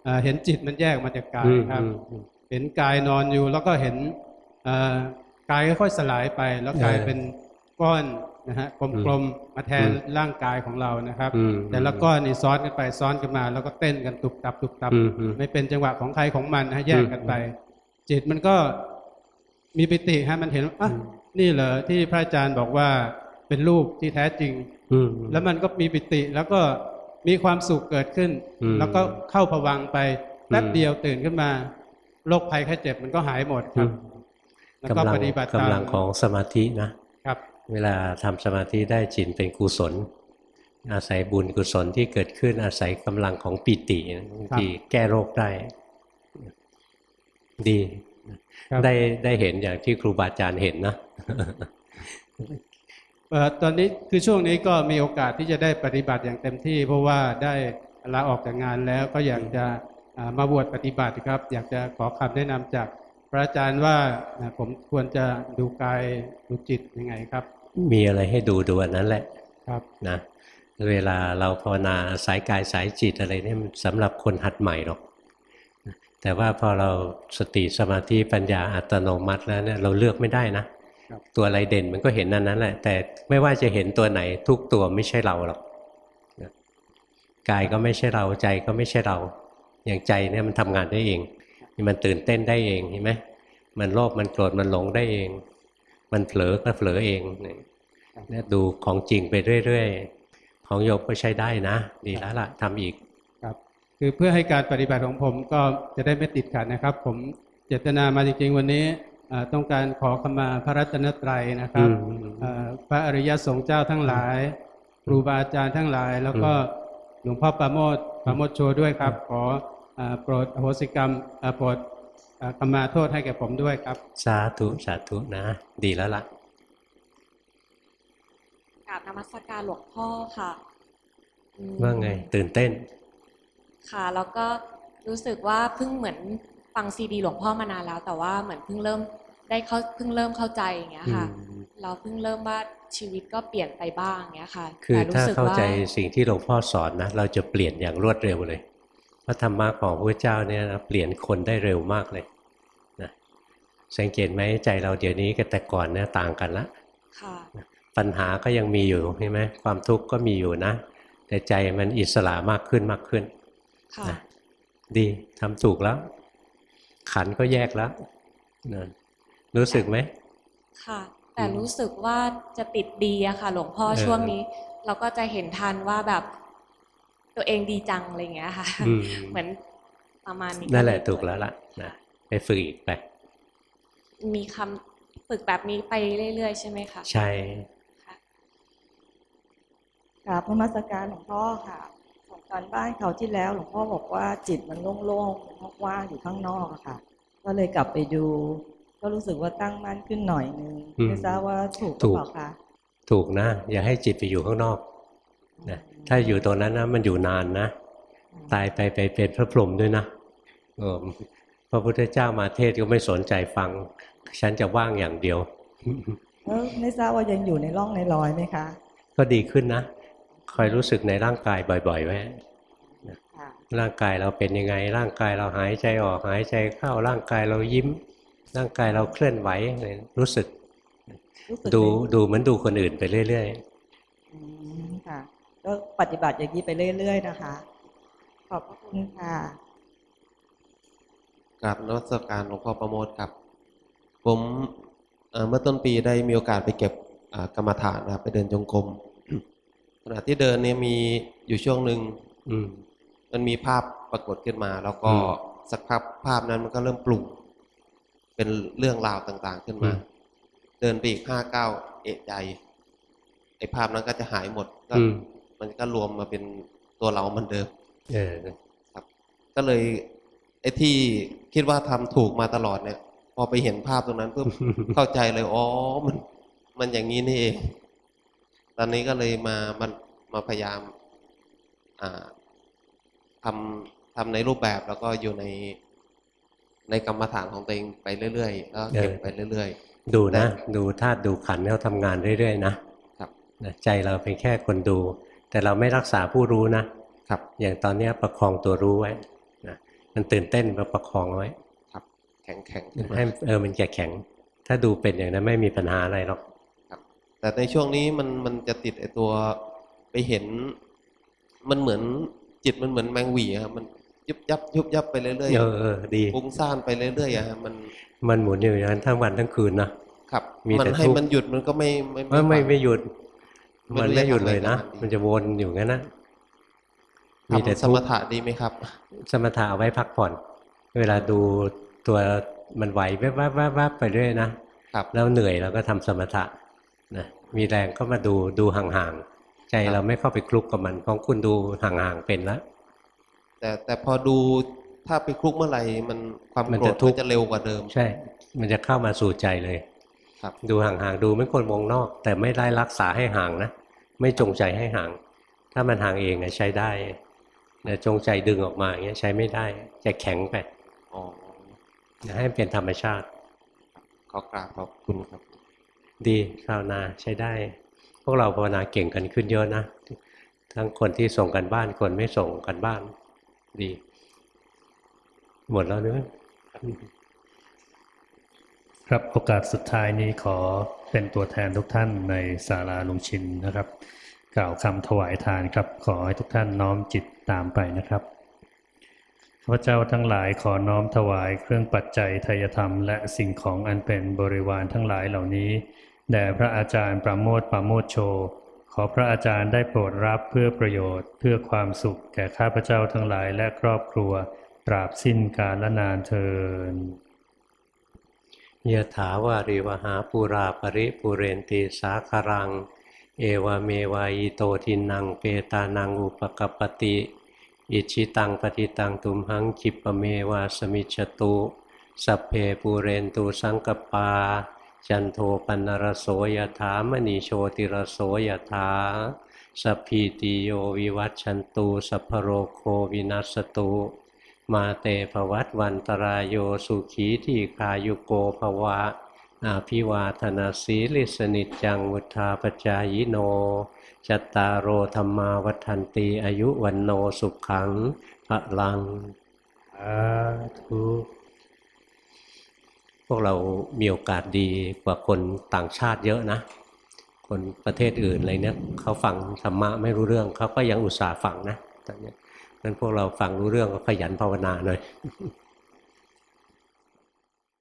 เอ่อเห็นจิตมันแยกมาจากกายอืมครับอืมอืมเห็นกายนอนอยู่แล้วก็เห็นเอ่อ กายค่อยๆสลายไป แล้วกลายเออเป็นก้อนนะฮะกอืลมมๆมาแทนอืมร่างกายของเรานะครับอืมแต่ละก้อนนี่ซ้อนกันไปซ้อนกันมา แล้วก็เต้นกันตุบตับตุบตับอืมอืมไม่เป็นจังหวะของใครของมันนะฮะแยกกันไป จิตมันก็มีปิติฮะมันเห็นว่าอะนี่เหรอที่พระอาจารย์บอกว่าเป็นรูปที่แท้จริงอืมแล้วมันก็มีปิติแล้วก็มีความสุขเกิดขึ้นอืมแล้วก็เข้าผวังค์ไปแป๊บอืมเดียวตื่นขึ้นมาโรคภัยไข้เจ็บมันก็หายหมดครับแล้ว ก็กำลังปฏิบัติตามกำลังของสมาธินะครับ เวลาทำสมาธิได้จิตเป็นกุศล อาศัยบุญกุศลที่เกิดขึ้นอาศัยกำลังของปิติบางทีแก้โรคได้ ดีครับได้ได้เห็นอย่างที่ครูบาอาจารย์เห็นนะเอ่อตอนนี้คือช่วงนี้ก็มีโอกาสที่จะได้ปฏิบัติอย่างเต็มที่ เพราะว่าได้ลาออกจากงานแล้วก็อยากจะอ่ามาบวชปฏิบัติครับ อยากจะขอคำแนะนำจาก พระอาจารย์ว่าอ่าผมควรจะดูกายดูจิตยังไงครับ มีอะไรให้ดูดูอันนั้นแหละครับนะเวลาเราภาวนาสายกายสายจิตอะไรเนี่ยมันสำหรับคนหัดใหม่หรอกแต่ว่าพอเราสติสมาธิปัญญาอัตโนมัติแล้วเนี่ยเราเลือกไม่ได้นะครับตัวอะไรเด่นมันก็เห็นนั้นนั้นแหละ แต่ไม่ว่าจะเห็นตัวไหนทุกตัวไม่ใช่เราหรอกนะกายก็ไม่ใช่เราใจก็ไม่ใช่เรา อย่างใจเนี่ยมันทำงานได้เอง มันตื่นเต้นได้เองเห็นไหมมันโลภมันโกรธมันหลงได้เอง มันเผลอก็เผลอเองเนี่ยเนี่ยดูของจริงไปเรื่อยๆของโยมก็ใช้ได้นะ ดีแล้วล่ะทำอีกครับ คือเพื่อให้การปฏิบัติของผมก็จะได้ไม่ติดขัดนะครับ ผมเจตนามาจริง ๆ วันนี้อ่าต้องการขอขมาพระรัตนตรัยนะครับอืมอ่าพระอริยสงฆ์เจ้าทั้งหลายครูบาอาจารย์ทั้งหลาย แล้วก็หลวงพ่อประโมทประโมทโชด้วยครับ ขออ่า โปรดอโหสิกรรมอ่าโปรดเอ่อกำมาโทษให้แก่ผมด้วยครับ สาธุสาธุนะ ดีแล้วล่ะกราบนมัสการหลวงพ่อค่ะอืมว่าไง ตื่นเต้น ค่ะ แล้วก็รู้สึกว่าเพิ่งเหมือนฟังซีดีหลวงพ่อมานานแล้ว แต่ว่าเหมือนเพิ่งเริ่มได้เข้าเพิ่งเริ่มเข้าใจอย่างเงี้ยค่ะอืมเราเพิ่งเริ่มว่าชีวิตก็เปลี่ยนไปบ้างเงี้ยค่ะ คือแต่รู้ถ้าสึกเข้าว่าใจสิ่งที่หลวงพ่อสอนนะ เราจะเปลี่ยนอย่างรวดเร็วเลยเพราะธรรมะของพระเจ้าเนี่ยนะเปลี่ยนคนได้เร็วมากเลยนะสังเกตไหมใจเราเดี๋ยวนี้กับแต่ก่อนเนี่ยต่างกันละค่ะปัญหาก็ยังมีอยู่ใช่ไหมความทุกข์ก็มีอยู่นะ แต่ใจมันอิสระมากขึ้นมากขึ้นค่ะนะดีทำถูกแล้ว ขันก็แยกแล้วนะรู้สึกไหมค่ะแต่รู้สึกว่าจะติดดีอะค่ะ หลวงพ่อเออช่วงนี้ เราก็จะเห็นทันว่าแบบ ตัวเองดีจังอะไรอย่างเงี้ยค่ะอืมเหมือนประมาณนี้นั่นแหละถูกแล้วล่ะนะไปฝึกอีกไป มีคำฝึกแบบนี้ไปเรื่อยๆ ใช่ไหมคะใช่กราบนมัสการหลวงพ่อค่ะส่งการบ้านเขาวที่แล้วหลวงพ่อบอกว่าจิตมันโล่งๆว่างๆอยู่ข้างนอกอะค่ะ ก็เลยกลับไปดู ก็รู้สึกว่าตั้งมั่นขึ้นหน่อยนึงอืมไม่ทราบว่าถูกหรือถูกเปล่าคะถูกนะ อย่าให้จิตไปอยู่ข้างนอกนะ ถ้าอยู่ตรงนั้นนะมันอยู่นานนะตายไปไปเป็นพระพรหมด้วยนะเออพระพุทธเจ้ามาเทศก็ไม่สนใจฟัง ฉันจะว่างอย่างเดียวแล้วไม่ทราบว่ายังอยู่ในร่องในรอยไหมคะ ก็ดีขึ้นนะคอยรู้สึกในร่างกายบ่อย ๆ ไว้ค่ะร่างกายเราเป็นยังไง ร่างกายเราหายใจออกหายใจเข้าร่างกายเรายิ้ม ร่างกายเราเคลื่อนไหวอะไรรู้สึกรู้สึก ดูในดูเหมือนดูคนอื่นไปเรื่อยอืมค่ะ ก็ปฏิบัติอย่างนี้ไปเรื่อย ๆ นะคะ ขอบพระคุณค่ะกับนวัตการหลวงพ่อประโมทครับ ผมเอ่อเมื่อต้นปีได้มีโอกาสไปเก็บอ่ากรรมฐานนะครับไปเดินจงกรมขณะที่เดินเนี่ยมีอยู่ช่วงหนึ่งๆอืมมันมีภาพปรากฏขึ้นมา แล้วก็อืมสักพักภาพนั้นมันก็เริ่มปรุงเป็นเรื่องราวต่างๆขึ้นมาอืมเดินไปอีกห้าเก้าเอะใจไอ้ภาพนั้นก็จะหายหมดก็อื มมันก็รวมมาเป็นตัวเราเหมือนเดิมเออครับ ก็เลยไอ้ที่คิดว่าทำถูกมาตลอดเนี่ย พอไปเห็นภาพตรงนั้นปุ๊บเข้าใจเลยอ๋อมัน มันอย่างนี้นี่เองตอนนี้ก็เลยมามันมาพยายาม อ่าทำทำในรูปแบบแล้วก็อยู่ในในกรรมฐานของตัวเองไปเรื่อยๆแล้วเก็บเออไปเรื่อยดูนะ ดูธาตุดูขันธ์เขาทำงานเรื่อยๆนะครับนะใจเราเป็นแค่คนดู แต่เราไม่รักษาผู้รู้นะๆครับอย่างตอนเนี้ยประคองตัวรู้ไว้นะมันตื่นเต้นมาประคองไว้ครับ แข็งแข็งขึ้นมาให้เออมันแข็งแข็ง ถ้าดูเป็นอย่างนั้นไม่มีปัญหาอะไรหรอกครับ แต่ในช่วงนี้มันมันจะติดไอตัวไปเห็น มันเหมือนจิตมันเหมือนแมงหวีอะครับมันยุบยับยุบยับไปเรื่อยเออเออดีฟุ้งซ่านไปเรื่อยๆอะฮะมันมันหมุนอยู่อย่างนั้นทั้งวันทั้งคืนนะครับมีมันแต่ให้ทุกข์มันหยุดมันก็ไม่ไม่ไม่ไม่ไม่หยุดไม่มันรู้ไม่จะหยุดทำอะไรเลยนะกับมันดีมันจะวนอยู่งั้นนะมีแต่ทำสทุกมข์ถะดีไหมครับ สมถะเอาไว้พักผ่อน เวลาดูตัวมันไหวแวบๆแวบๆไปเรื่อยนะครับแล้วเหนื่อยเราก็ทำสมถะนะมีแรงก็มาดูดูห่างๆ ใจเราไม่เข้าไปคลุกกับมัน ของคุณดูห่างๆเป็นแล้วแต่แต่พอดูถ้าไปคลุกเมื่อไหร่มันความมันโกรจะธทุก็กข์จะเร็วกว่าเดิม ใช่ มันจะเข้ามาสู่ใจเลย ครับ ดูห่างๆดูไม่ควรมองนอก แต่ไม่ได้รักษาให้ห่างนะ ไม่จงใจให้ห่าง ถ้ามันห่างเองอะใช้ได้แต่จงใจดึงออกมาอย่างเงี้ยใช้ไม่ได้จะแข็งไปอ๋อให้มันเป็นธรรมชาติ ขอกราบขอบคุณครับ ดีภาวนาใช้ได้ พวกเราภาวนาเก่งกันขึ้นเยอะนะ ทั้งคนที่ส่งกันบ้านคนไม่ส่งกันบ้าน ดี หมดแล้วเนื้อะ ครับโอกาสสุดท้ายนี้ขอเป็นตัวแทนทุกท่านในศาลาลุงชินนะครับ กล่าวคำถวายทานครับ ขอให้ทุกท่านน้อมจิตตามไปนะครับข้าพเจ้าทั้งหลายขอน้อมถวายเครื่องปัจจัยทายธรรม และสิ่งของอันเป็นบริวารทั้งหลายเหล่านี้แด่พระอาจารย์ประโมทประโมทโช ขอพระอาจารย์ได้โปรดรับเพื่อประโยชน์ เพื่อความสุขแก่ข้าพเจ้าทั้งหลายและครอบครัว ตราบสิ้นกาลนานเทิน ยะถาวาริวหาปูราปริปุเรนติสาคารัง เอวเมวายโตทินังเปตานังอุปกปติ อิชิตังปฏิตังตุมหังคิปเมวาสมิจตุสัพเพปูเรนตูสังกปา จันโทปันรโสยถามณีโชติรโสยถาสัพพีติโยวิวัตชันตูสัพพโรโควินัสตุ มาเตภวัตวันตรายโยสุขีที่คายุโกภวะอาภิวาธนาสีลิสนิจังวุธาปจายโน จัตตารโอธรรมาวัฏันตีอายุวันโนสุขังพระลังสาธุพวกเรามีโอกาสดีกว่าคนต่างชาติเยอะนะ คนประเทศอื่นอะไรเนี่ยเขาฟังธรรมะไม่รู้เรื่องเขาก็ยังอุตส่าห์ฟังนะตอนนี้ นั้นพวกเราฟังรู้เรื่องก็ขยันภาวนาหน่อย